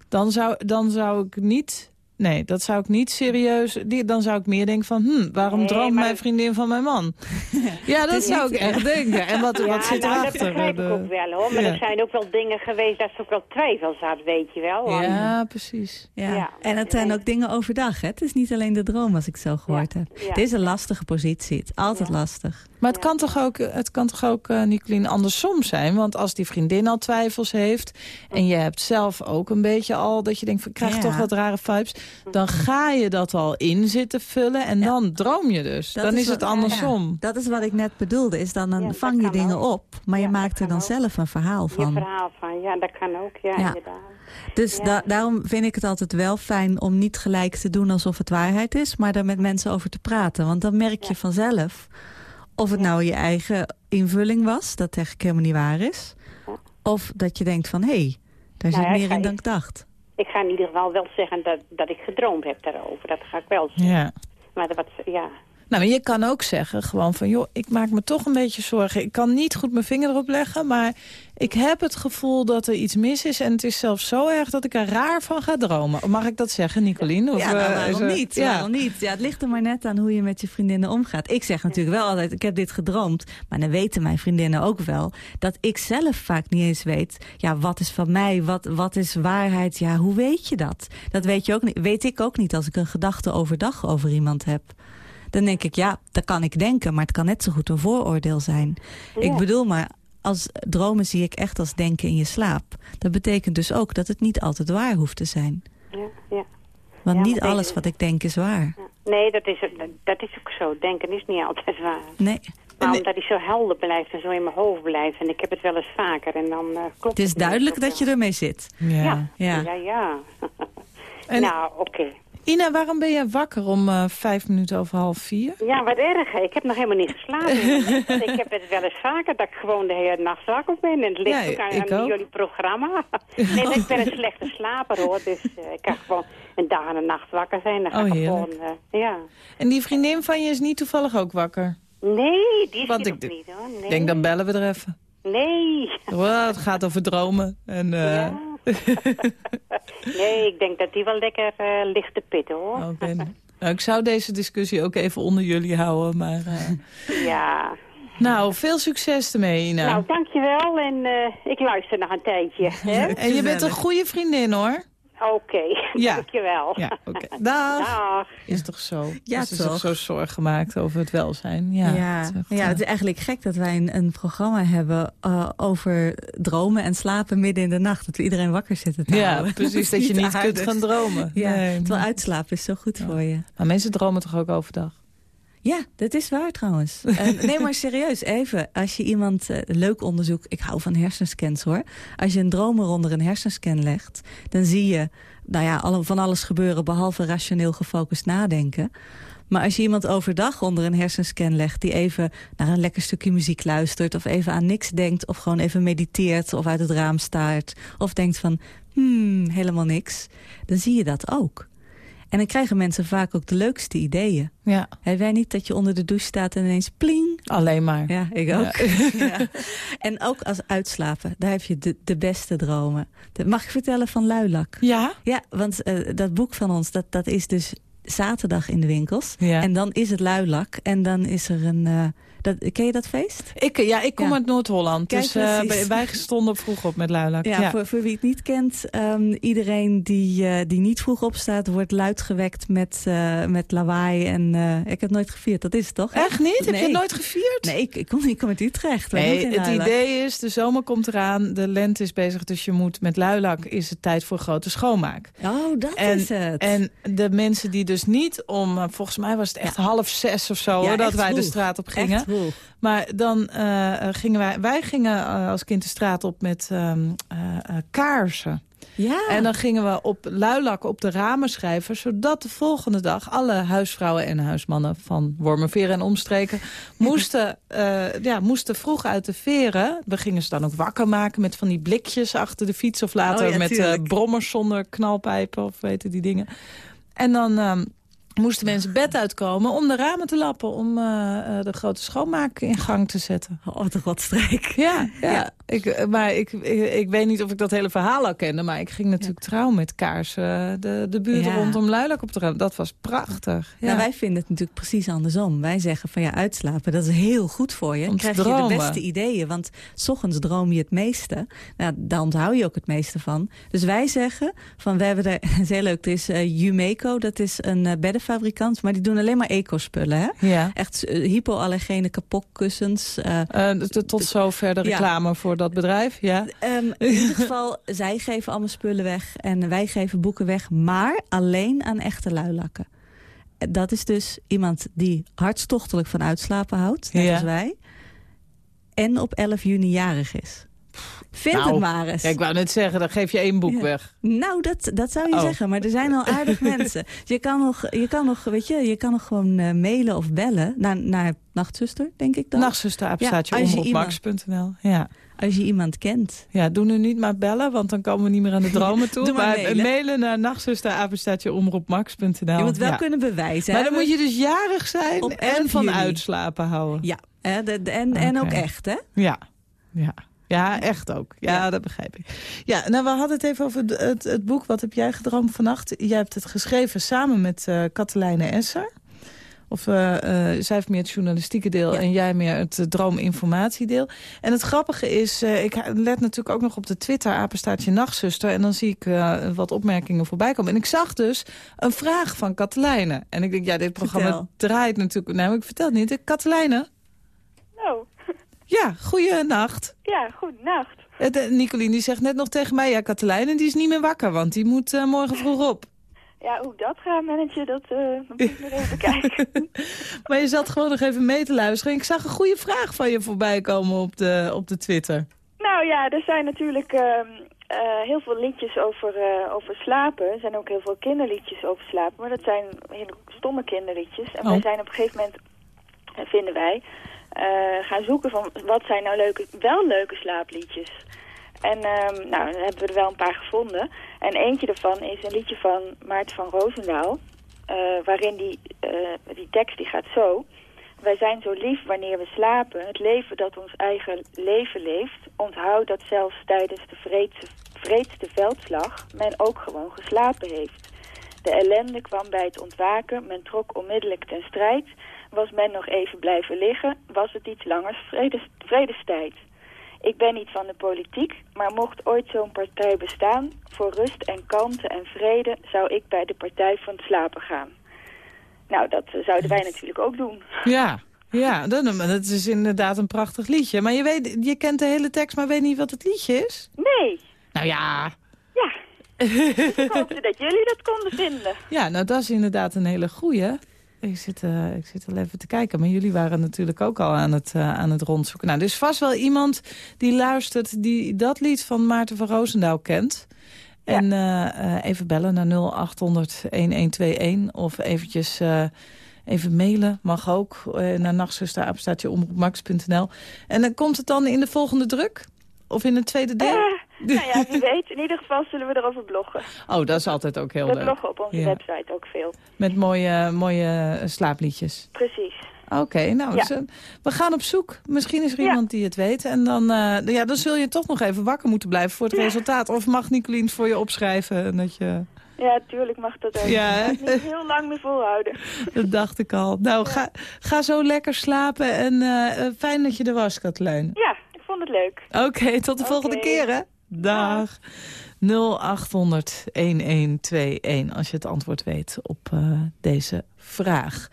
dan zou, dan zou ik niet... Nee, dat zou ik niet serieus... Die, dan zou ik meer denken van... Hm, waarom Nee, droomt maar mijn dat- vriendin van mijn man? ja, dat zou ik echt denken. En wat, Ja, wat zit nou, dat erachter? begrijp ik ook wel hoor. Maar Ja. er zijn ook wel dingen geweest dat ze ook wel twijfels had, weet je wel. Want- Ja, precies. Ja. Ja. En het zijn ook dingen overdag. Hè? Het is niet alleen de droom, als ik zo gehoord Ja. heb. Ja. Het is een lastige positie. Het is altijd Ja. lastig. Maar het kan toch ook, het kan toch ook Nicolien, andersom zijn? Want als die vriendin al twijfels heeft... en je hebt zelf ook een beetje al dat je denkt... van, ik krijg Ja. toch wat rare vibes... dan ga je dat al in zitten vullen en Ja. dan droom je dus. Dat dan is, het andersom. ja, dat is wat ik net bedoelde. Is dan, dan vang je dingen ook. op. Maar Ja, je maakt er dan ook. zelf een verhaal van. verhaal van, ja, dat kan ook, ja, Ja. inderdaad. Dus Ja. da- daarom vind ik het altijd wel fijn om niet gelijk te doen alsof het waarheid is. Maar er met mensen over te praten. Want dan merk je Ja. vanzelf of het nou je eigen invulling was. Dat eigenlijk helemaal niet waar is. Ja. Of dat je denkt van, hé, hey, daar Nou zit ja, meer in dan ik dacht. Ik ga in ieder geval wel zeggen dat, dat ik gedroomd heb daarover. Dat ga ik wel zeggen. Ja. Maar wat, ja, Nou, maar je kan ook zeggen gewoon van... joh, ik maak me toch een beetje zorgen. Ik kan niet goed mijn vinger erop leggen... maar ik heb het gevoel dat er iets mis is... en het is zelfs zo erg dat ik er raar van ga dromen. Mag ik dat zeggen, Nicolien? Of, Ja, nou, eh, waarom er- niet? Ja. Waarom niet? Ja, het ligt er maar net aan hoe je met je vriendinnen omgaat. Ik zeg natuurlijk wel altijd, ik heb dit gedroomd. Maar dan weten mijn vriendinnen ook wel... dat ik zelf vaak niet eens weet... ja, wat is van mij? Wat, wat is waarheid? Ja, hoe weet je dat? Dat weet, je ook niet, weet ik ook niet als ik een gedachte overdag over iemand heb. Dan denk ik, ja, dat kan ik denken... maar het kan net zo goed een vooroordeel zijn. Ik bedoel maar... Als dromen zie ik echt als denken in je slaap. Dat betekent dus ook dat het niet altijd waar hoeft te zijn. ja, ja. Want Ja, niet alles wat ik denk is waar. Ja. Nee, dat is, dat is ook zo. Denken is niet altijd waar. Nee, Maar omdat hij zo helder blijft en zo in mijn hoofd blijft. En ik heb het wel eens vaker en dan eh, klopt het is duidelijk dat je ermee zit. Ja. Ja, Ja. ja, ja. En- Nou, oké. Ina, waarom ben je wakker om eh, vijf minuten over half vier? Ja, wat erg. hè. Ik heb nog helemaal niet geslapen. ik heb het wel eens vaker dat ik gewoon de hele nacht wakker ben. En het ligt Ja, ook aan, ik aan ook. jullie programma. nee, ik ben een slechte slaper hoor. Dus eh, ik kan gewoon een dag en een nacht wakker zijn. Dan ga Oh, ik heerlijk. gewoon, eh, ja. En die vriendin van je is niet toevallig ook wakker? Nee, die is Want ik niet hoor. Nee. Denk, dan bellen we er even. Nee. Oh, het gaat over dromen. En, Ja. nee, ik denk dat die wel lekker eh ligt te pitten hoor. oké. Nou, ik zou deze discussie ook even onder jullie houden, maar... eh, Ja. Nou, veel succes ermee, Ina. Nou, dankjewel. En eh, ik luister nog een tijdje. hè? en je bent een goede vriendin, hoor. Oké, Ja. dankjewel. Ja, oké. Dag. Dag. Is toch zo? Ja, Is zich toch? zo zorgen gemaakt over het welzijn? Ja, Ja, het echt, ja, het is eigenlijk gek dat wij een, een programma hebben eh, over dromen en slapen midden in de nacht. Dat we iedereen wakker zitten te ja, houden. precies. Dat je niet kunt gaan dromen. Ja, Nee. terwijl uitslapen is zo goed voor je. Maar mensen dromen toch ook overdag? Ja, dat is waar trouwens. En, nee, maar serieus, even. Als je iemand, eh, leuk onderzoek, ik hou van hersenscans hoor. Als je een dromer onder een hersenscan legt, dan zie je nou ja, alle, van alles gebeuren behalve rationeel gefocust nadenken. Maar als je iemand overdag onder een hersenscan legt... die even naar een lekker stukje muziek luistert... of even aan niks denkt, of gewoon even mediteert... of uit het raam staart, of denkt van... hmm, helemaal niks, dan zie je dat ook. En dan krijgen mensen vaak ook de leukste ideeën. Ja, Heb jij niet dat je onder de douche staat en ineens pling? alleen maar. Ja, ik ook. Ja. En ook als uitslapen, daar heb je de, de beste dromen. Dat mag ik vertellen van Luilak? Ja? Ja, want eh, dat boek van ons, dat, dat is dus zaterdag in de winkels. Ja. En dan is het Luilak. En dan is er een... eh, dat, ken je dat feest? Ik, ja, ik kom Ja. uit Noord-Holland. Dus eh, wij stonden vroeg op met Luilak. Ja, Voor, voor wie het niet kent. ehm, iedereen die, eh, die niet vroeg opstaat, wordt luid gewekt met, eh, met lawaai. En ik heb nooit gevierd, dat is het toch? Echt niet? Heb je nooit gevierd? Nee, ik, ik, kom, ik kom uit Utrecht. Nee, het Luilak. idee is, de zomer komt eraan, de lente is bezig, dus je moet met luilak is het tijd voor grote schoonmaak. Oh, dat En, is het. en de mensen die dus niet om, volgens mij was het echt half zes of zo, hoor, dat wij de straat op gingen. Maar dan eh, eh, gingen wij, wij gingen eh, als kind de straat op met ehm, eh, eh, kaarsen. Ja. En dan gingen we op luilak op de ramen schrijven... zodat de volgende dag alle huisvrouwen en huismannen van Wormerveren en omstreken... moesten, ja, moesten vroeg uit de veren. We gingen ze dan ook wakker maken met van die blikjes achter de fiets... of later Oh ja, met brommers zonder knalpijpen of weten die dingen. En dan... ehm, moesten mensen bed uitkomen om de ramen te lappen... om eh, eh, de grote schoonmaak in gang te zetten. Oh, wat een godstreek. Ja, ja. Ja. Ik, eh, maar ik, ik, ik weet niet of ik dat hele verhaal al kende... maar ik ging natuurlijk trouw met kaarsen de, de buurt Ja. rondom Luilak op te ruimen. Dat was prachtig. Ja. Nou, wij vinden het natuurlijk precies andersom. Wij zeggen van ja, uitslapen, dat is heel goed voor je. Dan krijg je de beste ideeën. Want s ochtends droom je het meeste. Nou, daar onthoud je ook het meeste van. Dus wij zeggen van we hebben er, het is heel leuk, er is uh, Jumeco, dat is een uh, beddenfabrikant. Maar die doen alleen maar eco-spullen. Hè? Ja. Echt uh, hypoallergene kapotkussens. Uh, Uh, tot zover de reclame ja. voor dat bedrijf. Ja. Um, in ieder geval, zij geven allemaal spullen weg en wij geven boeken weg. Maar alleen aan echte luilakken. Dat is dus iemand die hartstochtelijk van uitslapen houdt, net ja. als wij. En op 11 juni jarig is. Vind nou, het maar eens. Ja, ik wou net zeggen, dan geef je één boek ja. weg. Nou, dat, dat zou je oh. zeggen. Maar er zijn al aardig mensen. Je kan nog, je kan nog, weet je, je kan nog gewoon uh, mailen of bellen naar, naar Nachtzuster, denk ik dan. Nachtzuster, ja, omroepmax.nl. Ja. Als je iemand kent. Ja, doe nu niet maar bellen, want dan komen we niet meer aan de dromen toe. maar, maar mailen. mailen naar nachtzuster, apenstaatje, omroepmax.nl. Je moet wel ja. kunnen bewijzen. Maar dan moet je dus jarig zijn Op en van uitslapen houden. Ja, en, en, okay. en ook echt, hè? Ja, ja. Ja, echt ook. Ja, ja, dat begrijp ik. Ja, nou, we hadden het even over het, het, het, boek. Wat heb jij gedroomd vannacht? Jij hebt het geschreven samen met uh, Katelijne Esser. Of uh, uh, zij heeft meer het journalistieke deel ja. en jij meer het uh, droominformatiedeel. En het grappige is, uh, ik let natuurlijk ook nog op de Twitter, apenstaartje nachtzuster. En dan zie ik uh, wat opmerkingen voorbij komen. En ik zag dus een vraag van Katelijne. En ik denk, ja, dit programma Vertel. draait natuurlijk... Nou, ik vertel het niet. Katelijne? Nou. Ja, goeienacht. Ja, goedenacht. Uh, Nicolien die zegt net nog tegen mij, ja, Katelijne die is niet meer wakker, want die moet uh, morgen vroeg op. Ja, hoe ik dat ga managen, dat uh, moet ik nog even kijken. maar je zat gewoon nog even mee te luisteren. Ik zag een goede vraag van je voorbij komen op de, op de Twitter. Nou ja, er zijn natuurlijk uh, uh, heel veel liedjes over, over slapen. Er zijn ook heel veel kinderliedjes over slapen. Maar dat zijn hele stomme kinderliedjes. En oh. wij zijn op een gegeven moment, vinden wij, gaan zoeken van wat zijn nou leuke, wel leuke slaapliedjes. En um, nou, dan hebben we er wel een paar gevonden. En eentje daarvan is een liedje van Maarten van Roosendaal. Uh, waarin die, uh, die tekst die gaat zo. Wij zijn zo lief wanneer we slapen. Het leven dat ons eigen leven leeft. Onthoud dat zelfs tijdens de vreedste, vreedste veldslag men ook gewoon geslapen heeft. De ellende kwam bij het ontwaken, men trok onmiddellijk ten strijd. Was men nog even blijven liggen, was het iets langer vredes, vredestijd. Ik ben niet van de politiek, maar mocht ooit zo'n partij bestaan... voor rust en kalmte en vrede zou ik bij de Partij van het Slapen gaan. Nou, dat eh, zouden wij natuurlijk ook doen. Ja, ja dat, dat is inderdaad een prachtig liedje. Maar je, weet, je kent de hele tekst, maar weet niet wat het liedje is? Nee. Nou ja... Ja. ik hoopte dat jullie dat konden vinden. Ja, nou dat is inderdaad een hele goeie. Ik zit, uh, ik zit al even te kijken, maar jullie waren natuurlijk ook al aan het, uh, aan het rondzoeken. Nou, er is vast wel iemand die luistert die dat lied van Maarten van Roosendaal kent. Ja. En uh, even bellen naar 0800-1121 of eventjes even mailen, mag ook, naar nachtzusterapenstaatjeomroepmax.nl. En dan komt het dan in de volgende druk? Of in een tweede deel? Nou ja, wie weet. In ieder geval zullen we erover bloggen. Oh, dat is altijd ook heel we leuk. We bloggen op onze ja. website ook veel. Met mooie, mooie slaapliedjes. Precies. Oké, okay, nou, ja. dus, we gaan op zoek. Misschien is er ja. iemand die het weet. En dan, uh, ja, dan zul je toch nog even wakker moeten blijven voor het ja. resultaat. Of mag Nicolien voor je opschrijven? Dat je... Ja, tuurlijk mag dat ook. Ja, ik niet heel lang meer volhouden. Dat dacht ik al. Nou, ga, ga zo lekker slapen. En uh, fijn dat je er was, Katlijn. Ja, ik vond het leuk. Oké, okay, tot de okay. volgende keer, hè? Dag. 0800-1121 als je het antwoord weet op uh, deze vraag.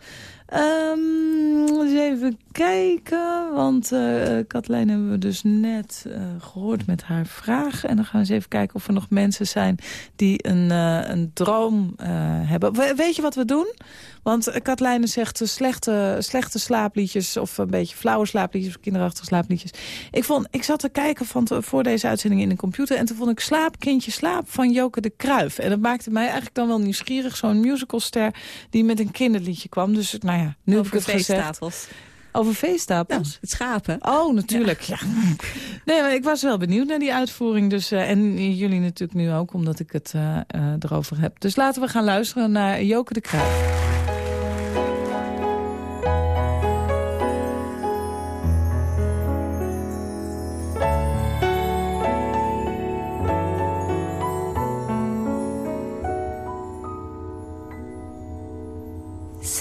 Um, eens even kijken, want uh, Katlijn hebben we dus net uh, gehoord met haar vraag. En dan gaan we eens even kijken of er nog mensen zijn die een, een droom hebben. We, weet je wat we doen? Want Katlijne zegt slechte, slechte slaapliedjes of een beetje flauwe slaapliedjes of kinderachtige slaapliedjes. Ik, vond, ik zat te kijken van te, voor deze uitzending in de computer en toen vond ik Slaap, Kindje Slaap van Joke de Kruif. En dat maakte mij eigenlijk dan wel nieuwsgierig, zo'n musicalster die met een kinderliedje kwam. Dus nou ja, nu Over heb ik het gezegd. Over veestapels? Het schapen. Oh, natuurlijk. Ja. ja. Nee, maar ik was wel benieuwd naar die uitvoering. Dus, uh, en jullie natuurlijk nu ook, omdat ik het uh, uh, erover heb. Dus laten we gaan luisteren naar Joke de Kruif.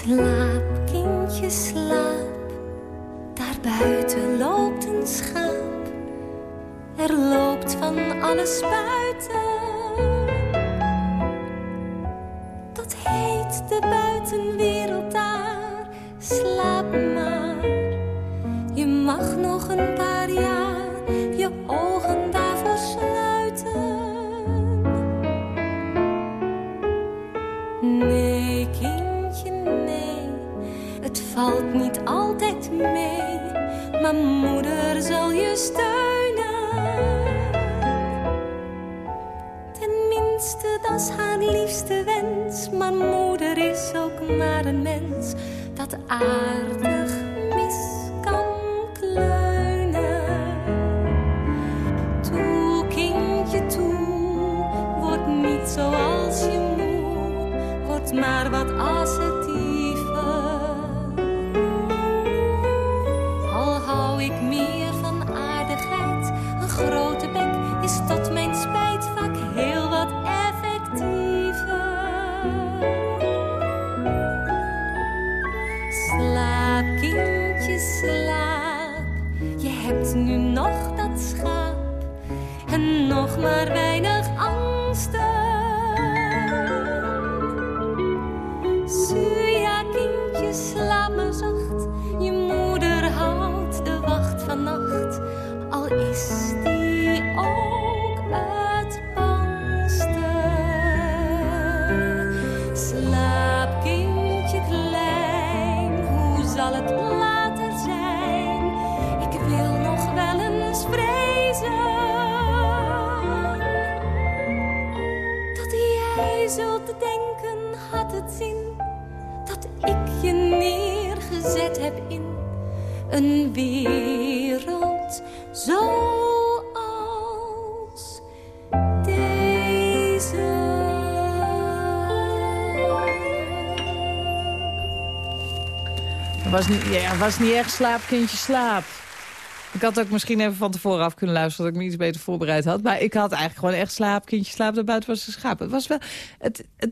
Slaap, kindje, slaap. Daar buiten loopt een schaap. Er loopt van alles buiten. Dat heet de buitenwereld daar. Slaap maar. Je mag nog een paar jaar valt niet altijd mee, maar moeder zal je steunen. Tenminste, dat is haar liefste wens. Maar moeder is ook maar een mens dat aardig mis kan kleunen. Toe, kindje, toe, word niet zoals je moe, word maar wat assertiever. Al zin dat ik je neergezet heb in een wereld zoals deze. Was niet, ja, was niet echt slaap, kindje, slaap. Ik had ook misschien even van tevoren af kunnen luisteren... dat ik me iets beter voorbereid had. Maar ik had eigenlijk gewoon echt slaap, kindje, slaap. Daarbuiten was een schaap. Het was wel... Het, het,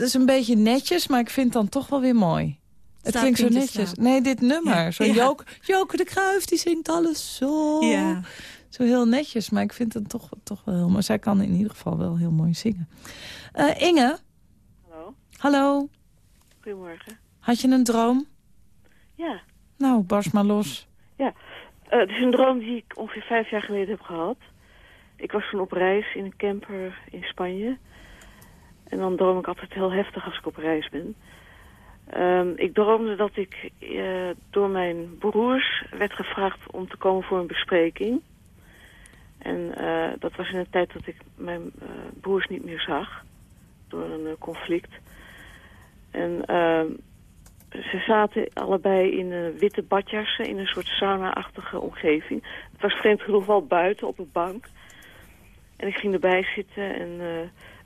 het is een beetje netjes, maar ik vind het dan toch wel weer mooi. Het klinkt zo netjes. Nee, dit nummer. Ja. Zo Ja. Joke, Joke de Kruif, die zingt alles zo. Ja. Zo heel netjes, maar ik vind het toch, toch wel heel mooi. Zij kan in ieder geval wel heel mooi zingen. Eh, Inge? Hallo. Hallo. Goedemorgen. Had je een droom? Ja. Nou, barst maar los. Ja. Eh, het is een droom die ik ongeveer vijf jaar geleden heb gehad. Ik was toen op reis in een camper in Spanje. En dan droom ik altijd heel heftig als ik op reis ben. Ehm, ik droomde dat ik eh, door mijn broers werd gevraagd om te komen voor een bespreking. En eh, dat was in een tijd dat ik mijn eh, broers niet meer zag. Door een conflict. En ehm, ze zaten allebei in witte badjassen in een soort sauna-achtige omgeving. Het was vreemd genoeg wel buiten op een bank. En ik ging erbij zitten en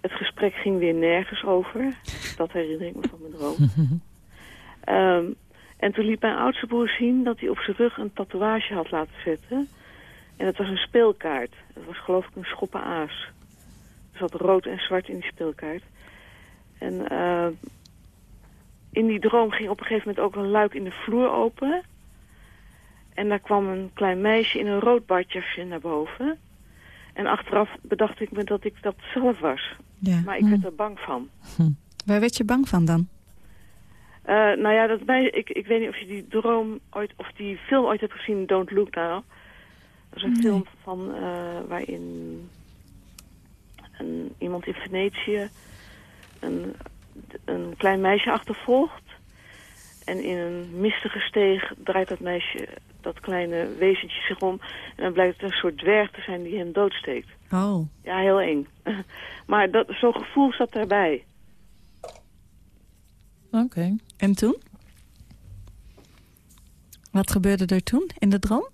het gesprek ging weer nergens over. Dat herinner ik me van mijn droom. Ehm, en toen liet mijn oudste broer zien dat hij op zijn rug een tatoeage had laten zetten. En het was een speelkaart. Het was geloof ik een schoppen aas. Er zat rood en zwart in die speelkaart. En eh, in die droom ging op een gegeven moment ook een luik in de vloer open. En daar kwam een klein meisje in een rood badjasje naar boven. En achteraf bedacht ik me dat ik dat zelf was. Ja. Maar ik werd er bang van. Waar werd je bang van dan? Eh, nou ja, dat bij, ik, ik weet niet of je die droom ooit, of die film ooit hebt gezien, Don't Look Now. Dat is een Nee. film van, eh, waarin een, iemand in Venetië een, een klein meisje achtervolgt. En in een mistige steeg draait dat meisje, dat kleine wezentje zich om. En dan blijkt het een soort dwerg te zijn die hem doodsteekt. Oh. Ja, heel eng. maar dat- zo'n gevoel zat daarbij. Oké. En toen? Wat gebeurde er toen in de droom?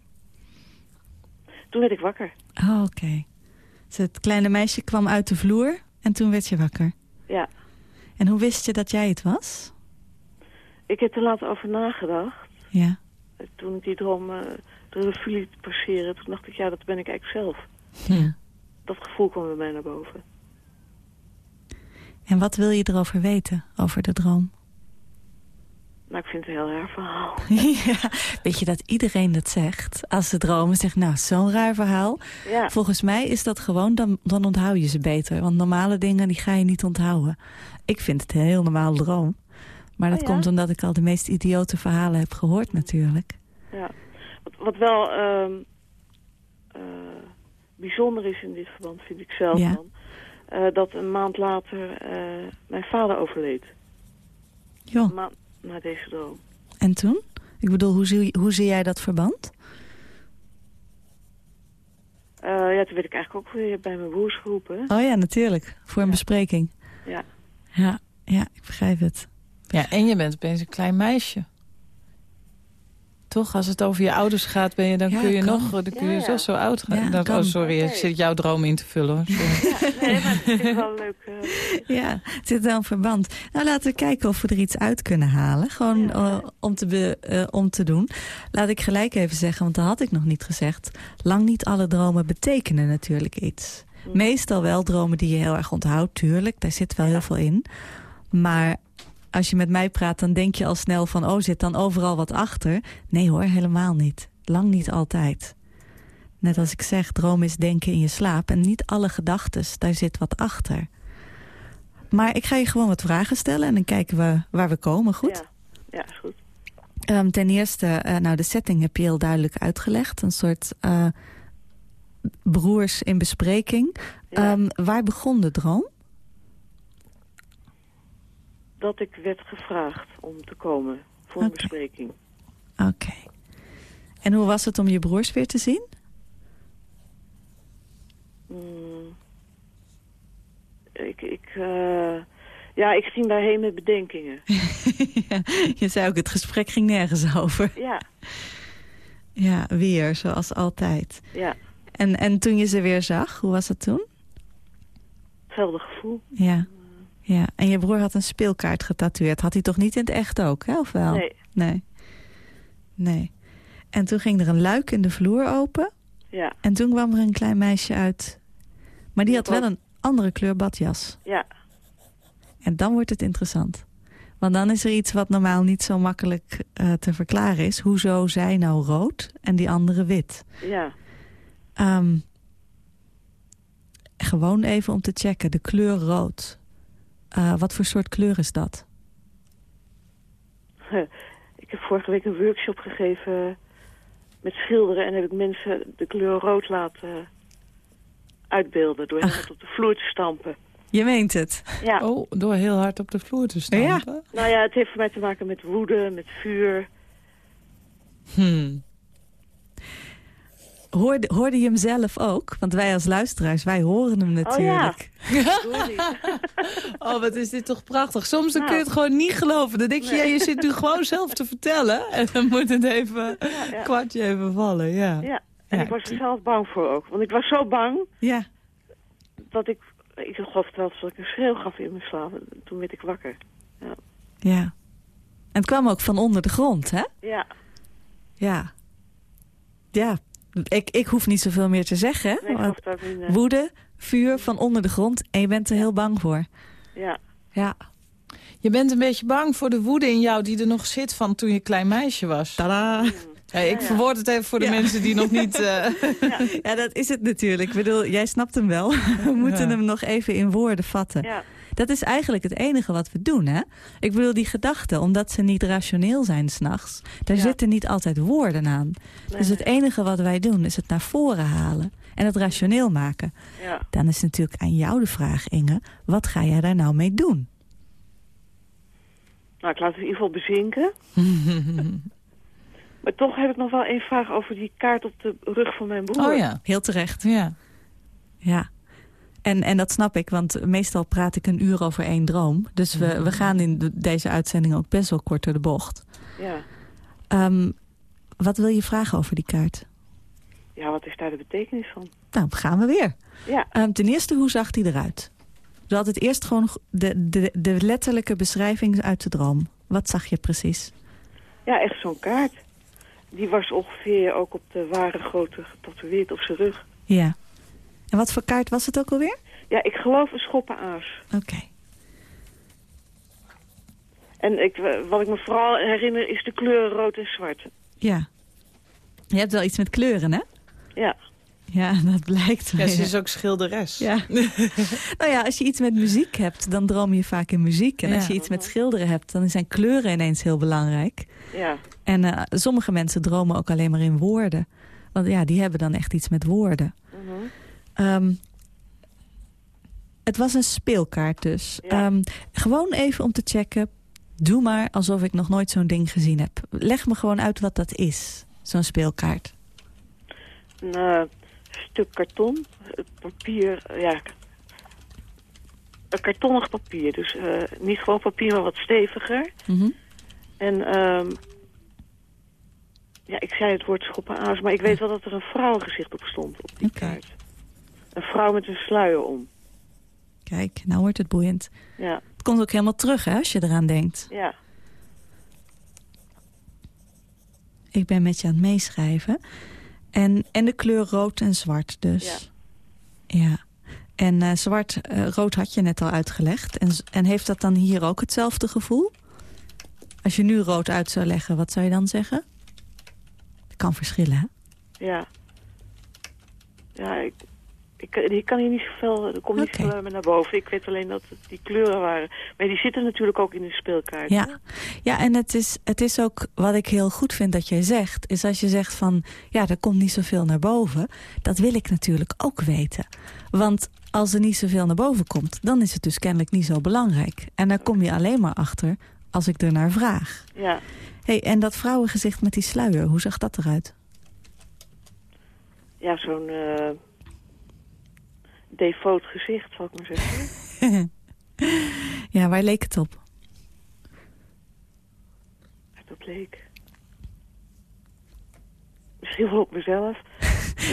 Toen werd ik wakker. Oh, oké. Dus het kleine meisje kwam uit de vloer en toen werd je wakker. Ja. En hoe wist je dat jij het was? Ik heb er later over nagedacht. Ja. Toen ik die droom eh, de revue liet passeren, toen dacht ik, ja, dat ben ik eigenlijk zelf. ja. Dat gevoel kwam bij mij naar boven. En wat wil je erover weten, over de droom? Nou, ik vind het een heel raar verhaal. ja, weet je dat iedereen dat zegt? Als ze dromen, zegt nou, zo'n raar verhaal. Ja. Volgens mij is dat gewoon, dan, dan onthoud je ze beter. Want normale dingen, die ga je niet onthouden. Ik vind het een heel normaal droom. Maar dat Oh ja? komt omdat ik al de meest idiote verhalen heb gehoord natuurlijk. Ja. Wat, wat wel ehm, eh, bijzonder is in dit verband, vind ik zelf Ja. dan... eh, dat een maand later eh, mijn vader overleed. Een maand na deze droom. En toen? Ik bedoel, hoe zie, hoe zie jij dat verband? Ja, toen werd ik eigenlijk ook weer bij mijn broers geroepen. Oh ja, natuurlijk. Voor een bespreking. Ja. Ja, ja, ik begrijp het. Ja, en je bent opeens een klein meisje. Toch, als het over je ouders gaat, ben je, dan Ja, kun je kan. nog dan kun je Ja, zo, zo oud gaan. Kan. oh, sorry, ik zit jouw droom in te vullen. Hoor. Nee, maar het is wel leuk. eh, Ja, het zit wel een verband. Nou, laten we kijken of we er iets uit kunnen halen. Gewoon eh, om, te be- eh, om te doen. Laat ik gelijk even zeggen, want dat had ik nog niet gezegd. Lang niet alle dromen betekenen natuurlijk iets. Meestal wel dromen die je heel erg onthoudt, tuurlijk. Daar zit wel heel veel in. Maar als je met mij praat, dan denk je al snel van... oh, zit dan overal wat achter? Nee hoor, helemaal niet. Lang niet altijd. Net als ik zeg, droom is denken in je slaap. En niet alle gedachten, daar zit wat achter. Maar ik ga je gewoon wat vragen stellen en dan kijken we waar we komen, goed? Ja, ja is goed. Ehm, ten eerste, eh, nou de setting heb je heel duidelijk uitgelegd. Een soort eh, broers in bespreking. Ja. Ehm, waar begon de droom? Dat ik werd gevraagd om te komen voor een bespreking. Oké. En hoe was het om je broers weer te zien? Mm. Ik, ik, eh, ja, ik ging daarheen met bedenkingen. Ja, je zei ook, het gesprek ging nergens over. Ja, Ja, weer, zoals altijd. ja, En, en toen je ze weer zag, hoe was het toen? hetzelfde gevoel. Ja. Ja. En je broer had een speelkaart getatoeëerd. Had hij toch niet in het echt ook, hè? Of wel? Nee, Nee. Nee. En toen ging er een luik in de vloer open. ja, En toen kwam er een klein meisje uit. Maar die had wel een andere kleur badjas. ja. En dan wordt het interessant. Want dan is er iets wat normaal niet zo makkelijk uh, te verklaren is. Hoezo zij nou rood en die andere wit? Ja. Um, gewoon even om te checken, de kleur rood. Uh, wat voor soort kleur is dat? Ik heb vorige week een workshop gegeven met schilderen... en heb ik mensen de kleur rood laten uitbeelden... door heel hard op de vloer te stampen. Je meent het? Ja. Oh, door heel hard op de vloer te stampen? Ja. Nou ja, het heeft voor mij te maken met woede, met vuur. Hmm. Hoorde, hoorde je hem zelf ook? Want wij als luisteraars, wij horen hem natuurlijk. Oh ja. oh, wat is dit toch prachtig. Soms dan kun je het gewoon niet geloven. Dan denk je, ja, je zit nu gewoon zelf te vertellen. En dan moet het even, ja, ja. kwartje even vallen. Ja, ja. en ik was er zelf bang voor ook. Want ik was zo bang ja. dat ik... Ik geloof wel dat ik een schreeuw gaf in mijn slaap. Toen werd ik wakker. Ja. ja. En het kwam ook van onder de grond, hè? Ja. Ja. Ja, ik, ik hoef niet zoveel meer te zeggen. Nee, want niet, uh... Woede, vuur van onder de grond en je bent er heel bang voor. Ja. Ja. Je bent een beetje bang voor de woede in jou die er nog zit van toen je klein meisje was. Tada! Mm. Hey, ik ja, ja. verwoord het even voor de ja. mensen die nog niet... Uh... Ja. ja. dat is het natuurlijk. Ik bedoel, jij snapt hem wel. We moeten hem nog even in woorden vatten. Ja. Dat is eigenlijk het enige wat we doen, hè? Ik bedoel, die gedachten, omdat ze niet rationeel zijn s'nachts... daar ja. zitten niet altijd woorden aan. Nee, dus het enige wat wij doen, is het naar voren halen... en het rationeel maken. Ja. Dan is natuurlijk aan jou de vraag, Inge... wat ga jij daar nou mee doen? Nou, ik laat het in ieder geval bezinken. maar toch heb ik nog wel één vraag over die kaart op de rug van mijn broer. Oh ja, heel terecht. Ja. Ja. En, en dat snap ik, want meestal praat ik een uur over één droom. Dus we, we gaan in de, deze uitzending ook best wel kort door de bocht. Ja. Um, wat wil je vragen over die kaart? Ja, wat is daar de betekenis van? Nou, gaan we weer. Ja. Um, ten eerste, hoe zag die eruit? We hadden het eerst gewoon de, de, de letterlijke beschrijving uit de droom. Wat zag je precies? Ja, echt zo'n kaart. Die was ongeveer ook op de ware grootte getatoeëerd op zijn rug. Ja. En wat voor kaart was het ook alweer? Ja, ik geloof een schoppenaas. Oké. Okay. En ik, wat ik me vooral herinner is de kleuren rood en zwart. Ja. Je hebt wel iets met kleuren, hè? Ja. Ja, dat blijkt wel. Ja, ze is ook schilderes. Ja. nou ja, als je iets met muziek hebt, dan droom je vaak in muziek. En ja. als je iets met schilderen hebt, dan zijn kleuren ineens heel belangrijk. Ja. En uh, sommige mensen dromen ook alleen maar in woorden. Want ja, die hebben dan echt iets met woorden. Um, het was een speelkaart dus. Ja. Um, gewoon even om te checken. Doe maar alsof ik nog nooit zo'n ding gezien heb. Leg me gewoon uit wat dat is, zo'n speelkaart. Een uh, stuk karton, papier, ja... Een kartonnig papier, dus uh, niet gewoon papier, maar wat steviger. Mm -hmm. En um, ja, ik zei het woord schoppenaas, maar ik weet wel dat er een vrouwengezicht op stond op die okay. kaart. Een vrouw met een sluier om. Kijk, nou wordt het boeiend. Ja. Het komt ook helemaal terug, hè, als je eraan denkt. Ja. Ik ben met je aan het meeschrijven. En, en de kleur rood en zwart dus. Ja. Ja. En uh, zwart, uh, rood had je net al uitgelegd. En, en heeft dat dan hier ook hetzelfde gevoel? Als je nu rood uit zou leggen, wat zou je dan zeggen? Het kan verschillen, hè? Ja. Ja, ik, ik, ik kan hier niet zoveel, er komt niet Oké. zoveel naar boven. Ik weet alleen dat het die kleuren waren. Maar die zitten natuurlijk ook in de speelkaart. Ja, ja en het is, het is ook wat ik heel goed vind dat jij zegt... is als je zegt van, ja, er komt niet zoveel naar boven... dat wil ik natuurlijk ook weten. Want als er niet zoveel naar boven komt... dan is het dus kennelijk niet zo belangrijk. En daar kom je alleen maar achter als ik er naar vraag. Ja. hey, en dat vrouwengezicht met die sluier, hoe zag dat eruit? Ja, zo'n uh, defaut gezicht, zal ik maar zeggen. ja, waar leek het op? Dat leek... Misschien wel op mezelf.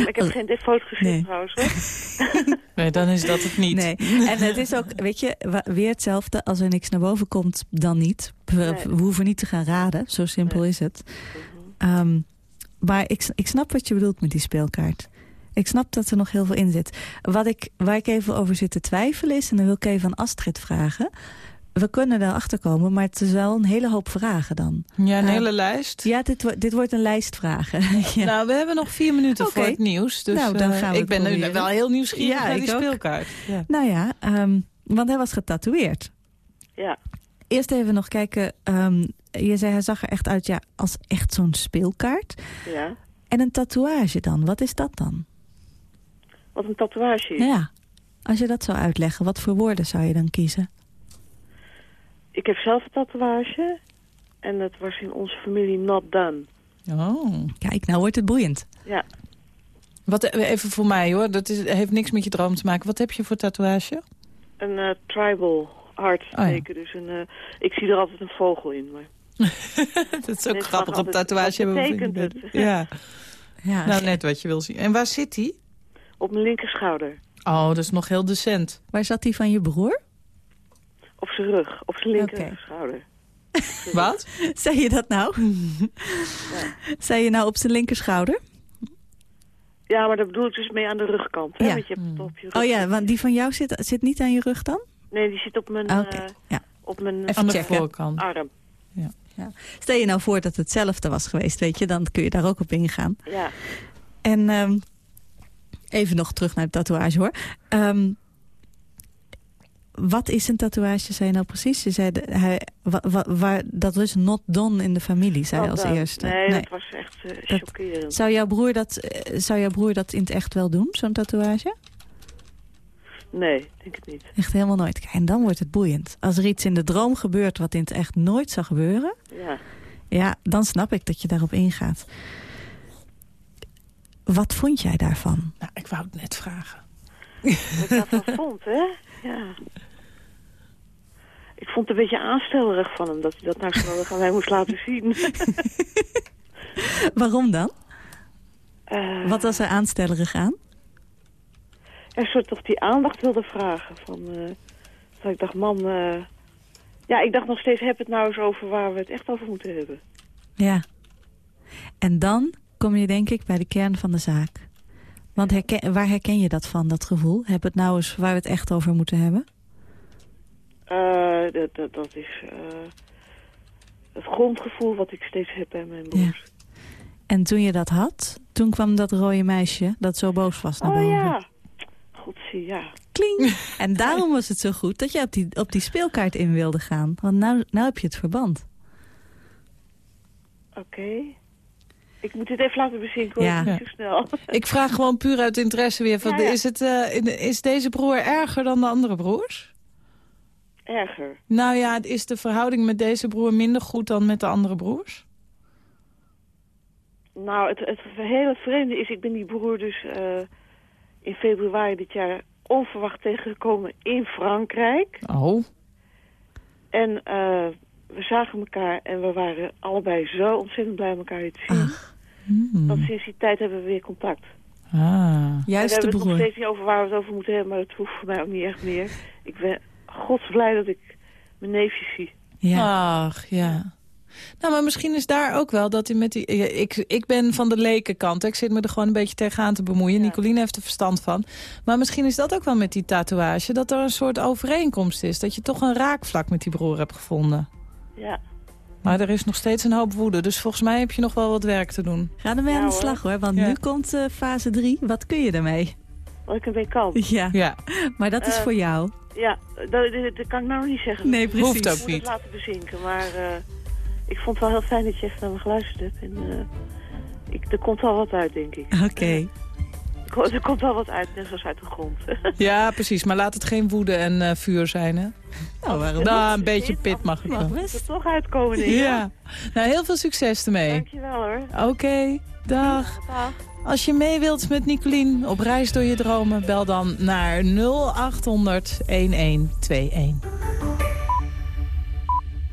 ik heb geen defaut gezicht Nee. trouwens, hoor. Nee, dan is dat het niet. Nee, en het is ook, weet je, weer hetzelfde. Als er niks naar boven komt, dan niet. We, Nee. we hoeven niet te gaan raden, zo simpel Nee. is het. Mhm. Um, maar ik, ik snap wat je bedoelt met die speelkaart. Ik snap dat er nog heel veel in zit. Wat ik, waar ik even over zit te twijfelen is, en dan wil ik even aan Astrid vragen. we kunnen erachter komen, maar het is wel een hele hoop vragen dan. Ja, een Eh, hele lijst. Ja, dit, wo- dit wordt een lijst vragen. ja. Nou, we hebben nog vier minuten voor het nieuws. Dus Nou, dan eh, gaan we ik ben nu proberen. wel heel nieuwsgierig Ja, naar die speelkaart. Ja. Nou ja, ehm, want hij was getatoeëerd. Ja. Eerst even nog kijken. ehm, je zei hij zag er echt uit ja, als echt zo'n speelkaart. Ja. En een tatoeage dan, wat is dat dan? Wat een tatoeage is. Ja, als je dat zou uitleggen, wat voor woorden zou je dan kiezen? Ik heb zelf een tatoeage. En het was in onze familie not done. Oh. Kijk, nou wordt het boeiend. Ja. Wat, eh, even voor mij hoor, dat is, heeft niks met je droom te maken. Wat heb je voor tatoeage? Een eh, tribal hartteken. Oh Dus een, eh, ik zie er altijd een vogel in. Maar... dat is ook grappig op tatoeage wat hebben. we- het? Ja. Ja. Nou, net wat je wil zien. En waar zit hij? Op mijn linkerschouder. Oh, dat is nog heel decent. Waar zat die van je broer? Op zijn rug. Op zijn linkerschouder. Wat? Zei je dat nou? Zei je nou op zijn linkerschouder? Ja, maar daar bedoel ik dus mee aan de rugkant. Hè? Ja. Want je hebt het op je rug. Oh ja, want die van jou zit, zit niet aan je rug dan? Nee, die zit op mijn, Ah, Oké, eh, ja. op mijn Even aan de checken. voorkant. arm. Ja. Stel je nou voor dat het hetzelfde was geweest, weet je, dan kun je daar ook op ingaan. Ja. En ehm, even nog terug naar de tatoeage hoor. Ehm, wat is een tatoeage, zei je nou precies? Je zei, hij, wa, wa- waar, dat was not done in de familie, zei je Not als eerste. Nee, dat was echt Dat- chockerend. Zou jouw, broer dat, eh, zou jouw broer dat in het echt wel doen, zo'n tatoeage? Nee, denk het niet. Echt helemaal nooit. En dan wordt het boeiend. Als er iets in de droom gebeurt wat in het echt nooit zou gebeuren... Ja. ja, dan snap ik dat je daarop ingaat. Wat vond jij daarvan? Nou, ik wou het net vragen. Wat ik daarvan vond, hè? Ja. Ik vond het een beetje aanstellerig van hem... dat hij dat nou zo aan mij moest laten zien. Waarom dan? Eh, Wat was er aanstellerig aan? een soort of die aandacht wilde vragen. Van, eh, dat ik dacht, man... eh, ja, ik dacht nog steeds, heb het nou eens over waar we het echt over moeten hebben. Ja. En dan kom je denk ik bij de kern van de zaak. Want herken, waar herken je dat van, dat gevoel? Heb het nou eens waar we het echt over moeten hebben? Eh, dat, dat, dat is eh, het grondgevoel wat ik steeds heb bij mijn broers. En toen je dat had, toen kwam dat rode meisje dat zo boos was naar Oh boven. ja, goed zie, ja. Kling. En daarom was het zo goed dat je op die, op die speelkaart in wilde gaan. Want nou, nou heb je het verband. Oké. Ik moet dit even laten bezinken, hoor. Ja. Niet zo snel. Ik vraag gewoon puur uit interesse weer. Van, Ja, ja. Is, het, eh, is deze broer erger dan de andere broers? Erger. Nou ja, is de verhouding met deze broer minder goed dan met de andere broers? Nou, het, het hele vreemde is, ik ben die broer dus eh, in februari dit jaar onverwacht tegengekomen in Frankrijk. Oh. En eh, we zagen elkaar en we waren allebei zo ontzettend blij om elkaar te zien. Hmm. Want sinds die tijd hebben we weer contact. Ah. We Juist de hebben het nog broer. steeds niet over waar we het over moeten hebben, maar dat hoeft voor mij ook niet echt meer. Ik ben godsblij dat ik mijn neefje zie. Ja. Ach, ja. Nou, maar misschien is daar ook wel dat hij met die... ja, Ik, ik ben van de lekenkant. Ik zit me er gewoon een beetje tegenaan te bemoeien. Nicoline heeft er verstand van. Maar misschien is dat ook wel met die tatoeage. Dat er een soort overeenkomst is. Dat je toch een raakvlak met die broer hebt gevonden. Ja. Maar er is nog steeds een hoop woede. Dus volgens mij heb je nog wel wat werk te doen. Ga ermee Ja, aan de slag hoor, want Ja. nu komt eh, fase 3. Wat kun je ermee? Wat ik ermee kan. Ja, Ja. maar dat is Eh, voor jou. Ja, dat, dat, kan ik nou nog niet zeggen. Nee, precies. Hoeft ook Ik moet het niet. laten bezinken, maar eh, ik vond het wel heel fijn dat je even naar me geluisterd hebt. En eh, ik, er komt wel wat uit, denk ik. Oké. Er komt wel wat uit, net zoals uit de grond. Ja, precies. Maar laat het geen woede en eh, vuur zijn, hè? Nou, waarom Nou, een beetje pit mag ik Mag wel. Best. er toch uitkomen, denk ik. Ja. Nou, heel veel succes ermee. Dankjewel hoor. Oké, dag. Dag. Als je mee wilt met Nicolien op reis door je dromen... bel dan naar 0800 1121.